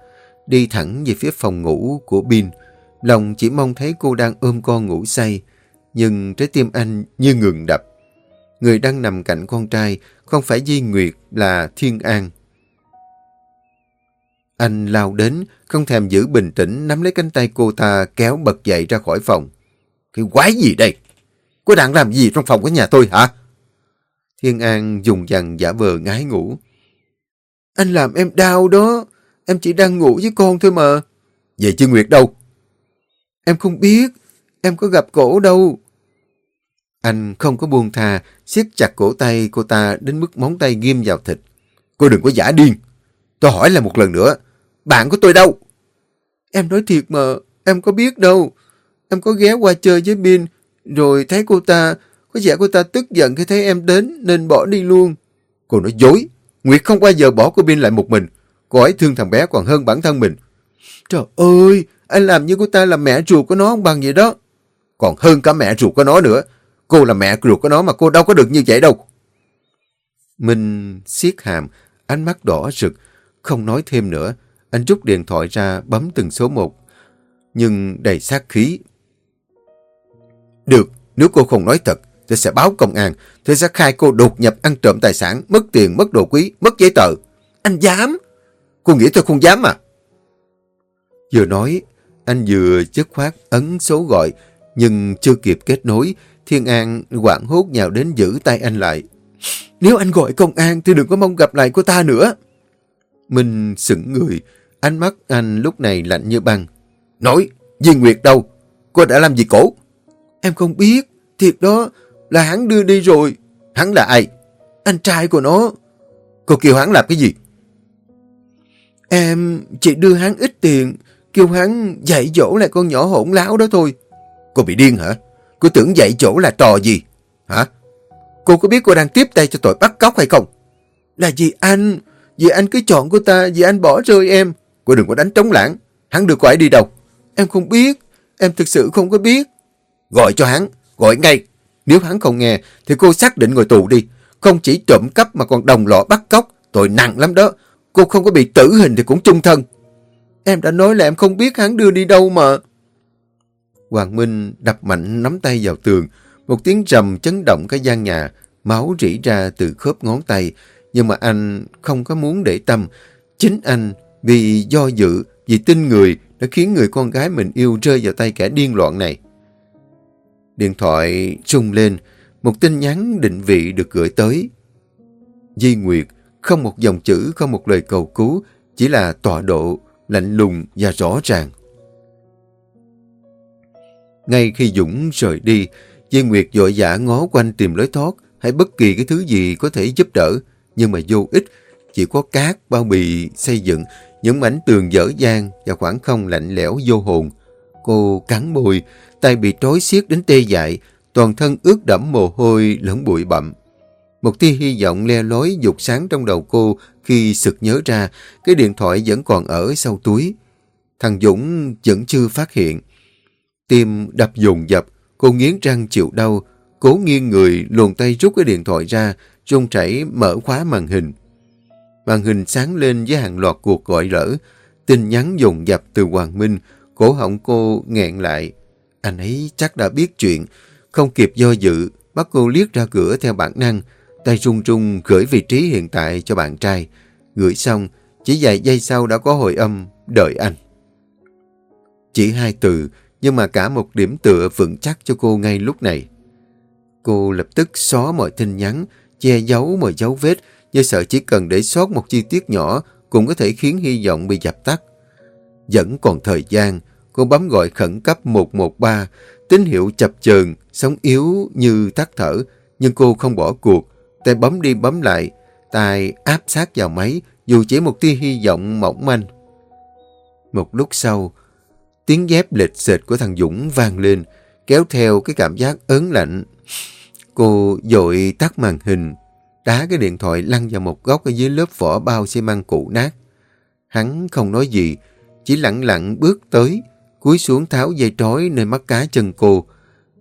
đi thẳng về phía phòng ngủ của Bin. Lòng chỉ mong thấy cô đang ôm con ngủ say, nhưng trái tim anh như ngừng đập. Người đang nằm cạnh con trai không phải Di Nguyệt là Thiên An. Anh lao đến, không thèm giữ bình tĩnh, nắm lấy cánh tay cô ta kéo bật dậy ra khỏi phòng. Cái quái gì đây? Cô đang làm gì trong phòng của nhà tôi hả? Thiên An dùng dằn giả vờ ngái ngủ. Anh làm em đau đó. Em chỉ đang ngủ với con thôi mà. Vậy chứ Nguyệt đâu? Em không biết. Em có gặp cổ đâu. Anh không có buông tha, siết chặt cổ tay cô ta đến mức móng tay ghim vào thịt. Cô đừng có giả điên. Tôi hỏi là một lần nữa. Bạn của tôi đâu? Em nói thiệt mà. Em có biết đâu. Em có ghé qua chơi với Bin. Rồi thấy cô ta. Có vẻ cô ta tức giận khi thấy em đến nên bỏ đi luôn. Cô nói dối. Nguyệt không bao giờ bỏ cô Bin lại một mình. Cô ấy thương thằng bé còn hơn bản thân mình. Trời ơi, anh làm như cô ta là mẹ ruột của nó không bằng vậy đó. Còn hơn cả mẹ ruột của nó nữa. Cô là mẹ ruột của nó mà cô đâu có được như vậy đâu. Minh siết hàm, ánh mắt đỏ rực, không nói thêm nữa. Anh rút điện thoại ra bấm từng số một, nhưng đầy sát khí. Được, nếu cô không nói thật, tôi sẽ báo công an. Tôi sẽ khai cô đột nhập ăn trộm tài sản, mất tiền, mất đồ quý, mất giấy tờ. Anh dám? Cô nghĩ tôi không dám à? Vừa nói, anh vừa chất khoát ấn số gọi, nhưng chưa kịp kết nối, Thiên An quảng hốt nhào đến giữ tay anh lại. Nếu anh gọi công an thì đừng có mong gặp lại cô ta nữa. Minh sững người, ánh mắt anh lúc này lạnh như băng. Nói, Duy Nguyệt đâu? Cô đã làm gì cổ? Em không biết, thiệt đó, là hắn đưa đi rồi. Hắn là ai? Anh trai của nó. Cô kêu hắn làm cái gì? Em chỉ đưa hắn ít tiền, kêu hắn dạy dỗ lại con nhỏ hỗn láo đó thôi. Cô bị điên hả? Cô tưởng dạy dỗ là trò gì? Hả? Cô có biết cô đang tiếp tay cho tội bắt cóc hay không? Là vì anh, vì anh cứ chọn cô ta, vì anh bỏ rơi em. Cô đừng có đánh trống lãng. Hắn đưa cô ấy đi đâu? Em không biết, em thực sự không có biết. Gọi cho hắn, gọi ngay. Nếu hắn không nghe, thì cô xác định ngồi tù đi. Không chỉ trộm cắp mà còn đồng lọ bắt cóc. Tội nặng lắm đó. Cô không có bị tử hình thì cũng chung thân. Em đã nói là em không biết hắn đưa đi đâu mà. Hoàng Minh đập mạnh nắm tay vào tường. Một tiếng rầm chấn động cái gian nhà. Máu rỉ ra từ khớp ngón tay. Nhưng mà anh không có muốn để tâm. Chính anh vì do dự, vì tin người đã khiến người con gái mình yêu rơi vào tay kẻ điên loạn này. Điện thoại rung lên. Một tin nhắn định vị được gửi tới. Di Nguyệt không một dòng chữ, không một lời cầu cứu, chỉ là tọa độ, lạnh lùng và rõ ràng. Ngay khi Dũng rời đi, duy Nguyệt dội dã ngó quanh tìm lối thoát hay bất kỳ cái thứ gì có thể giúp đỡ, nhưng mà vô ích, chỉ có cát, bao bì, xây dựng, những mảnh tường dở dang và khoảng không lạnh lẽo vô hồn. Cô cắn môi, tay bị trói xiết đến tê dại, toàn thân ướt đẫm mồ hôi lẫn bụi bặm. Một tia hy vọng le lối dục sáng trong đầu cô khi sực nhớ ra cái điện thoại vẫn còn ở sau túi. Thằng Dũng vẫn chưa phát hiện. Tim đập dồn dập, cô nghiến răng chịu đau, cố nghiêng người luồn tay rút cái điện thoại ra, rung chảy mở khóa màn hình. Màn hình sáng lên với hàng loạt cuộc gọi lỡ, tin nhắn dồn dập từ Hoàng Minh, cổ họng cô nghẹn lại. Anh ấy chắc đã biết chuyện, không kịp do dự, bắt cô liếc ra cửa theo bản năng, Tay run run gửi vị trí hiện tại cho bạn trai. Gửi xong, chỉ vài giây sau đã có hồi âm, đợi anh. Chỉ hai từ, nhưng mà cả một điểm tựa vững chắc cho cô ngay lúc này. Cô lập tức xóa mọi tin nhắn, che giấu mọi dấu vết, như sợ chỉ cần để sót một chi tiết nhỏ cũng có thể khiến hy vọng bị dập tắt. Vẫn còn thời gian, cô bấm gọi khẩn cấp 113, tín hiệu chập chờn, sống yếu như tắt thở, nhưng cô không bỏ cuộc, tay bấm đi bấm lại, tay áp sát vào máy, dù chỉ một tia hy vọng mỏng manh. Một lúc sau, tiếng dép lịch sệt của thằng Dũng vang lên, kéo theo cái cảm giác ớn lạnh. Cô dội tắt màn hình, đá cái điện thoại lăn vào một góc ở dưới lớp vỏ bao xi măng cũ nát. Hắn không nói gì, chỉ lặng lặng bước tới, cúi xuống tháo dây trói nơi mắt cá chân cô.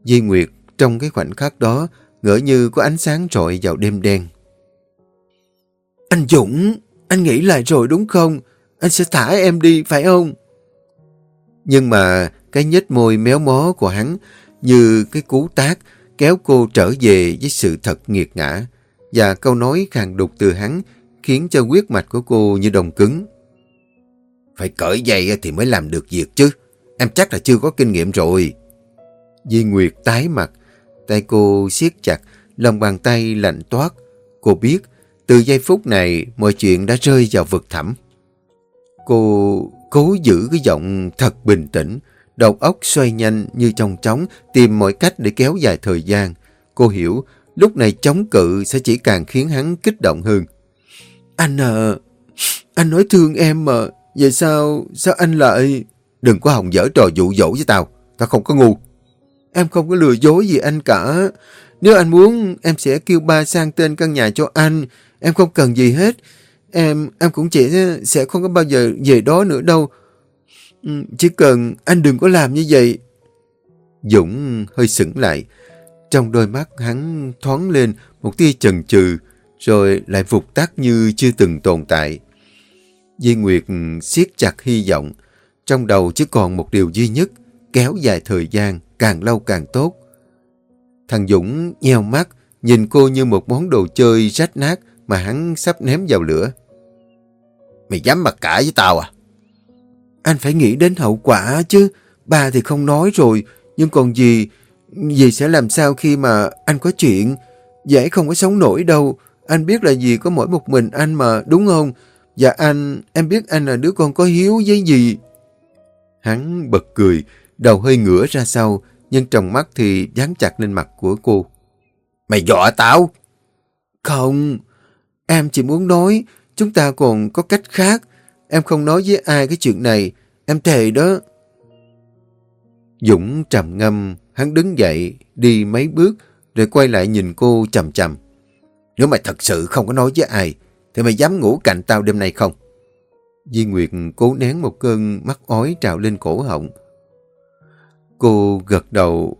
Di Nguyệt trong cái khoảnh khắc đó ngỡ như có ánh sáng trội vào đêm đen. Anh Dũng, anh nghĩ lại rồi đúng không? Anh sẽ thả em đi, phải không? Nhưng mà cái nhếch môi méo mó của hắn như cái cú tác kéo cô trở về với sự thật nghiệt ngã. Và câu nói khàn đục từ hắn khiến cho huyết mạch của cô như đồng cứng. Phải cởi dây thì mới làm được việc chứ. Em chắc là chưa có kinh nghiệm rồi. Di Nguyệt tái mặt, tay cô siết chặt, lòng bàn tay lạnh toát. Cô biết, từ giây phút này mọi chuyện đã rơi vào vực thẳm. Cô cố giữ cái giọng thật bình tĩnh, đầu óc xoay nhanh như trong trống, tìm mọi cách để kéo dài thời gian. Cô hiểu, lúc này chống cự sẽ chỉ càng khiến hắn kích động hơn. Anh à, anh nói thương em mà, vậy sao, sao anh lại... Đừng có hòng dở trò dụ dỗ với tao, tao không có ngu. Em không có lừa dối gì anh cả. Nếu anh muốn, em sẽ kêu ba sang tên căn nhà cho anh. Em không cần gì hết. Em em cũng chỉ sẽ không có bao giờ về đó nữa đâu. Ừ, chỉ cần anh đừng có làm như vậy. Dũng hơi sững lại. Trong đôi mắt hắn thoáng lên một tia chần chừ, rồi lại vụt tắt như chưa từng tồn tại. Di Nguyệt siết chặt hy vọng. Trong đầu chỉ còn một điều duy nhất, kéo dài thời gian, càng lâu càng tốt. Thằng Dũng nheo mắt, nhìn cô như một món đồ chơi rách nát mà hắn sắp ném vào lửa. Mày dám mặc cả với tao à? Anh phải nghĩ đến hậu quả chứ. Ba thì không nói rồi, nhưng còn gì, gì sẽ làm sao khi mà anh có chuyện? Dễ không có sống nổi đâu. Anh biết là gì có mỗi một mình anh mà, đúng không? Và anh, em biết anh là đứa con có hiếu với gì. Hắn bật cười, đầu hơi ngửa ra sau, nhưng trong mắt thì dán chặt lên mặt của cô. Mày dọa tao? Không, em chỉ muốn nói, chúng ta còn có cách khác. Em không nói với ai cái chuyện này, em thề đó. Dũng trầm ngâm, hắn đứng dậy, đi mấy bước, rồi quay lại nhìn cô chầm chầm. Nếu mày thật sự không có nói với ai, thì mày dám ngủ cạnh tao đêm nay không? Di Nguyệt cố nén một cơn mắt ói trào lên cổ họng. Cô gật đầu.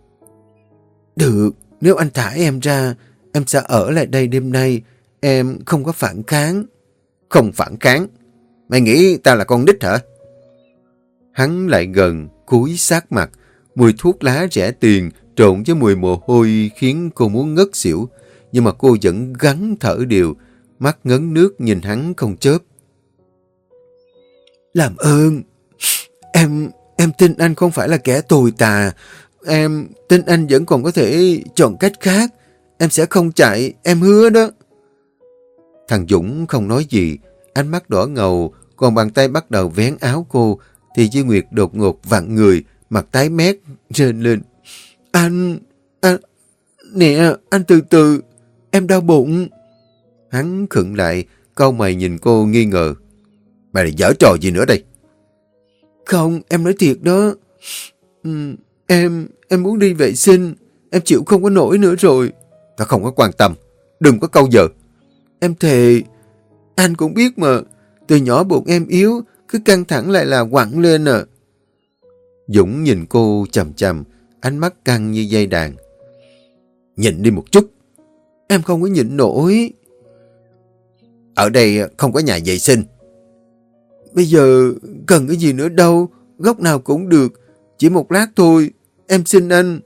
Được, nếu anh thả em ra, em sẽ ở lại đây đêm nay. Em không có phản kháng. Không phản kháng? Mày nghĩ tao là con nít hả? Hắn lại gần, cúi sát mặt. Mùi thuốc lá rẻ tiền trộn với mùi mồ hôi khiến cô muốn ngất xỉu. Nhưng mà cô vẫn gắn thở điều, mắt ngấn nước nhìn hắn không chớp. Làm ơn, em em tin anh không phải là kẻ tồi tà. Em tin anh vẫn còn có thể chọn cách khác. Em sẽ không chạy, em hứa đó. Thằng Dũng không nói gì, ánh mắt đỏ ngầu, còn bàn tay bắt đầu vén áo cô, thì Duy Nguyệt đột ngột vặn người, mặt tái mét, rên lên. Anh, anh, nè, anh từ từ, em đau bụng. Hắn khựng lại, câu mày nhìn cô nghi ngờ. Mày là dở trò gì nữa đây? Không, em nói thiệt đó. Ừ, em, em muốn đi vệ sinh. Em chịu không có nổi nữa rồi. Tao không có quan tâm. Đừng có câu giờ. Em thề, anh cũng biết mà. Từ nhỏ bụng em yếu, cứ căng thẳng lại là quặn lên à. Dũng nhìn cô chầm chầm, ánh mắt căng như dây đàn. Nhìn đi một chút. Em không có nhịn nổi. Ở đây không có nhà vệ sinh. Bây giờ cần cái gì nữa đâu, góc nào cũng được, chỉ một lát thôi, em xin anh.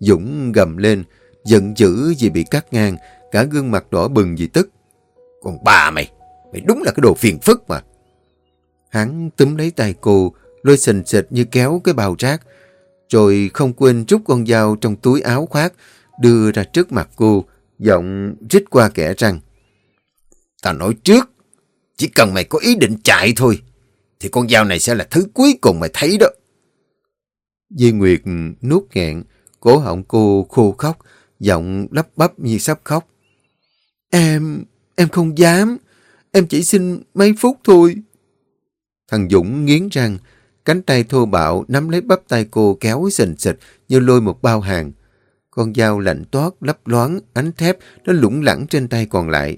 Dũng gầm lên, giận dữ vì bị cắt ngang, cả gương mặt đỏ bừng vì tức. Còn bà mày, mày đúng là cái đồ phiền phức mà. Hắn túm lấy tay cô, lôi sình sệt như kéo cái bào rác, rồi không quên rút con dao trong túi áo khoác, đưa ra trước mặt cô, Giọng rít qua kẻ răng. Tao nói trước, chỉ cần mày có ý định chạy thôi, thì con dao này sẽ là thứ cuối cùng mày thấy đó. Di Nguyệt nuốt nghẹn, cổ họng cô khô khóc, giọng lắp bắp như sắp khóc. Em, em không dám, em chỉ xin mấy phút thôi. Thằng Dũng nghiến răng, cánh tay thô bạo nắm lấy bắp tay cô kéo sình sịch như lôi một bao hàng. Con dao lạnh toát, lấp loáng, ánh thép nó lủng lẳng trên tay còn lại.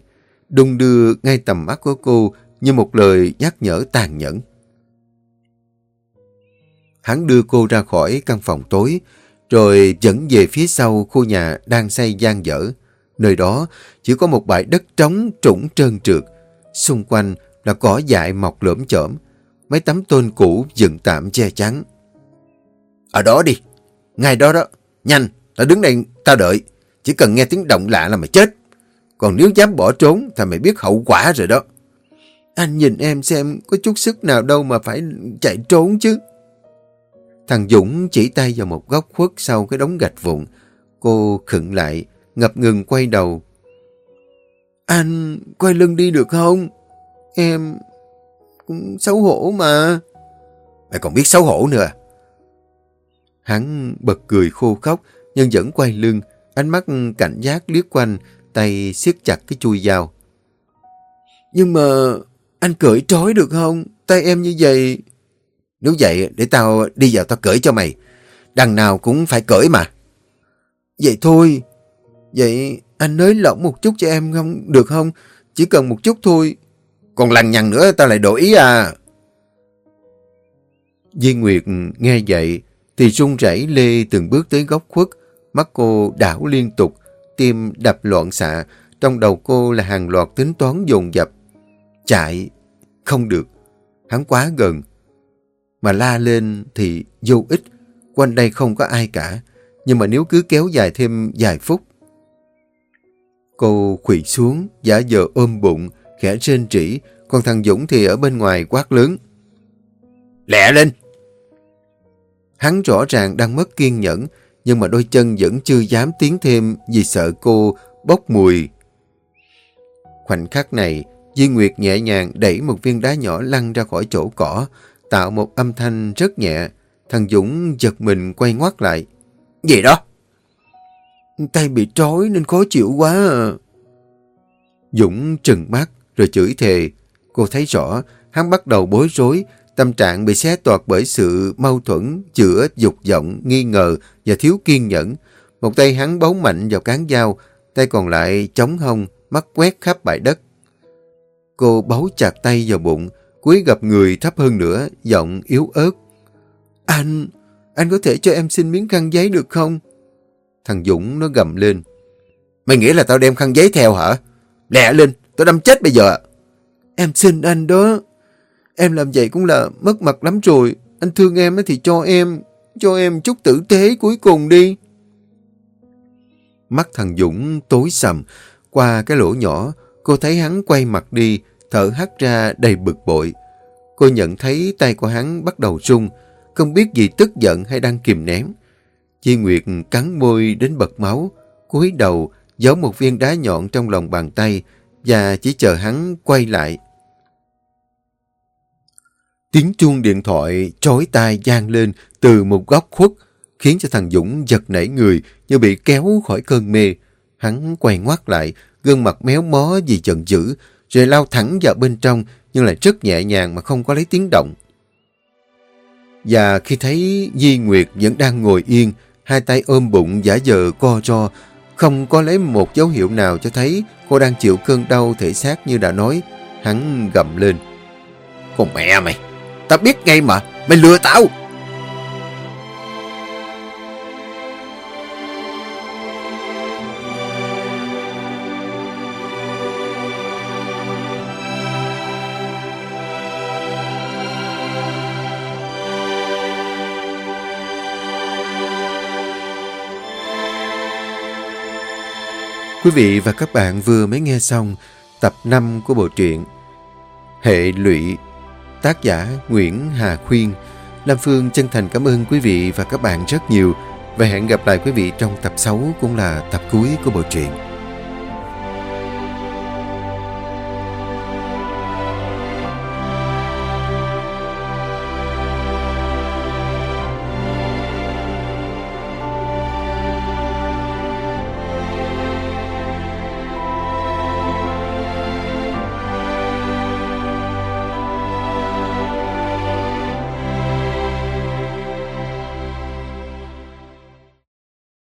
Đung đưa ngay tầm mắt của cô như một lời nhắc nhở tàn nhẫn. Hắn đưa cô ra khỏi căn phòng tối, rồi dẫn về phía sau khu nhà đang xây gian dở. Nơi đó chỉ có một bãi đất trống trũng trơn trượt. Xung quanh là cỏ dại mọc lởm chởm. Mấy tấm tôn cũ dựng tạm che chắn. Ở đó đi. Ngay đó đó. Nhanh. Tao đứng đây. Tao đợi. Chỉ cần nghe tiếng động lạ là mày chết. Còn nếu dám bỏ trốn thì mày biết hậu quả rồi đó. Anh nhìn em xem có chút sức nào đâu mà phải chạy trốn chứ. Thằng Dũng chỉ tay vào một góc khuất sau cái đống gạch vụn. Cô khựng lại, ngập ngừng quay đầu. Anh quay lưng đi được không? Em cũng xấu hổ mà. Mày còn biết xấu hổ nữa à? Hắn bật cười khô khóc, nhưng vẫn quay lưng, ánh mắt cảnh giác liếc quanh, tay siết chặt cái chui dao. Nhưng mà anh cởi trói được không? Tay em như vậy... Nếu vậy, để tao đi vào tao cởi cho mày. Đằng nào cũng phải cởi mà. Vậy thôi. Vậy anh nới lỏng một chút cho em không được không? Chỉ cần một chút thôi. Còn lằng nhằng nữa tao lại đổi ý à. Di Nguyệt nghe vậy thì run rẩy lê từng bước tới góc khuất. Mắt cô đảo liên tục, tim đập loạn xạ. Trong đầu cô là hàng loạt tính toán dồn dập. Chạy, không được. Hắn quá gần. Mà la lên thì vô ích. Quanh đây không có ai cả. Nhưng mà nếu cứ kéo dài thêm vài phút. Cô khủy xuống, giả vờ ôm bụng, khẽ rên trĩ. Còn thằng Dũng thì ở bên ngoài quát lớn. Lẹ lên! Hắn rõ ràng đang mất kiên nhẫn, nhưng mà đôi chân vẫn chưa dám tiến thêm vì sợ cô bốc mùi. Khoảnh khắc này, Di Nguyệt nhẹ nhàng đẩy một viên đá nhỏ lăn ra khỏi chỗ cỏ, tạo một âm thanh rất nhẹ. Thằng Dũng giật mình quay ngoắt lại. Gì đó? Tay bị trói nên khó chịu quá à. Dũng trừng mắt rồi chửi thề. Cô thấy rõ, hắn bắt đầu bối rối, tâm trạng bị xé toạc bởi sự mâu thuẫn chữa, dục vọng, nghi ngờ và thiếu kiên nhẫn. Một tay hắn bấu mạnh vào cán dao, tay còn lại chống hông, mắt quét khắp bãi đất. Cô bấu chặt tay vào bụng, cúi gặp người thấp hơn nữa, giọng yếu ớt. Anh, anh có thể cho em xin miếng khăn giấy được không? Thằng Dũng nó gầm lên. Mày nghĩ là tao đem khăn giấy theo hả? Lẹ lên, tao đâm chết bây giờ. Em xin anh đó. Em làm vậy cũng là mất mặt lắm rồi. Anh thương em thì cho em, cho em chút tử tế cuối cùng đi. Mắt thằng Dũng tối sầm, qua cái lỗ nhỏ, cô thấy hắn quay mặt đi, thở hắt ra đầy bực bội. Cô nhận thấy tay của hắn bắt đầu rung, không biết gì tức giận hay đang kìm nén. Chi Nguyệt cắn môi đến bật máu, cúi đầu, giấu một viên đá nhọn trong lòng bàn tay và chỉ chờ hắn quay lại. Tiếng chuông điện thoại chói tai gian lên từ một góc khuất, khiến cho thằng Dũng giật nảy người như bị kéo khỏi cơn mê. Hắn quay ngoắt lại, gương mặt méo mó vì giận dữ, rồi lao thẳng vào bên trong nhưng lại rất nhẹ nhàng mà không có lấy tiếng động. Và khi thấy Di Nguyệt vẫn đang ngồi yên, hai tay ôm bụng giả vờ co ro, không có lấy một dấu hiệu nào cho thấy cô đang chịu cơn đau thể xác như đã nói, hắn gầm lên. Con mẹ mày, tao biết ngay mà, mày lừa tao! Quý vị và các bạn vừa mới nghe xong tập 5 của bộ truyện Hệ lụy tác giả Nguyễn Hà Khuyên. Lam Phương chân thành cảm ơn quý vị và các bạn rất nhiều và hẹn gặp lại quý vị trong tập 6 cũng là tập cuối của bộ truyện.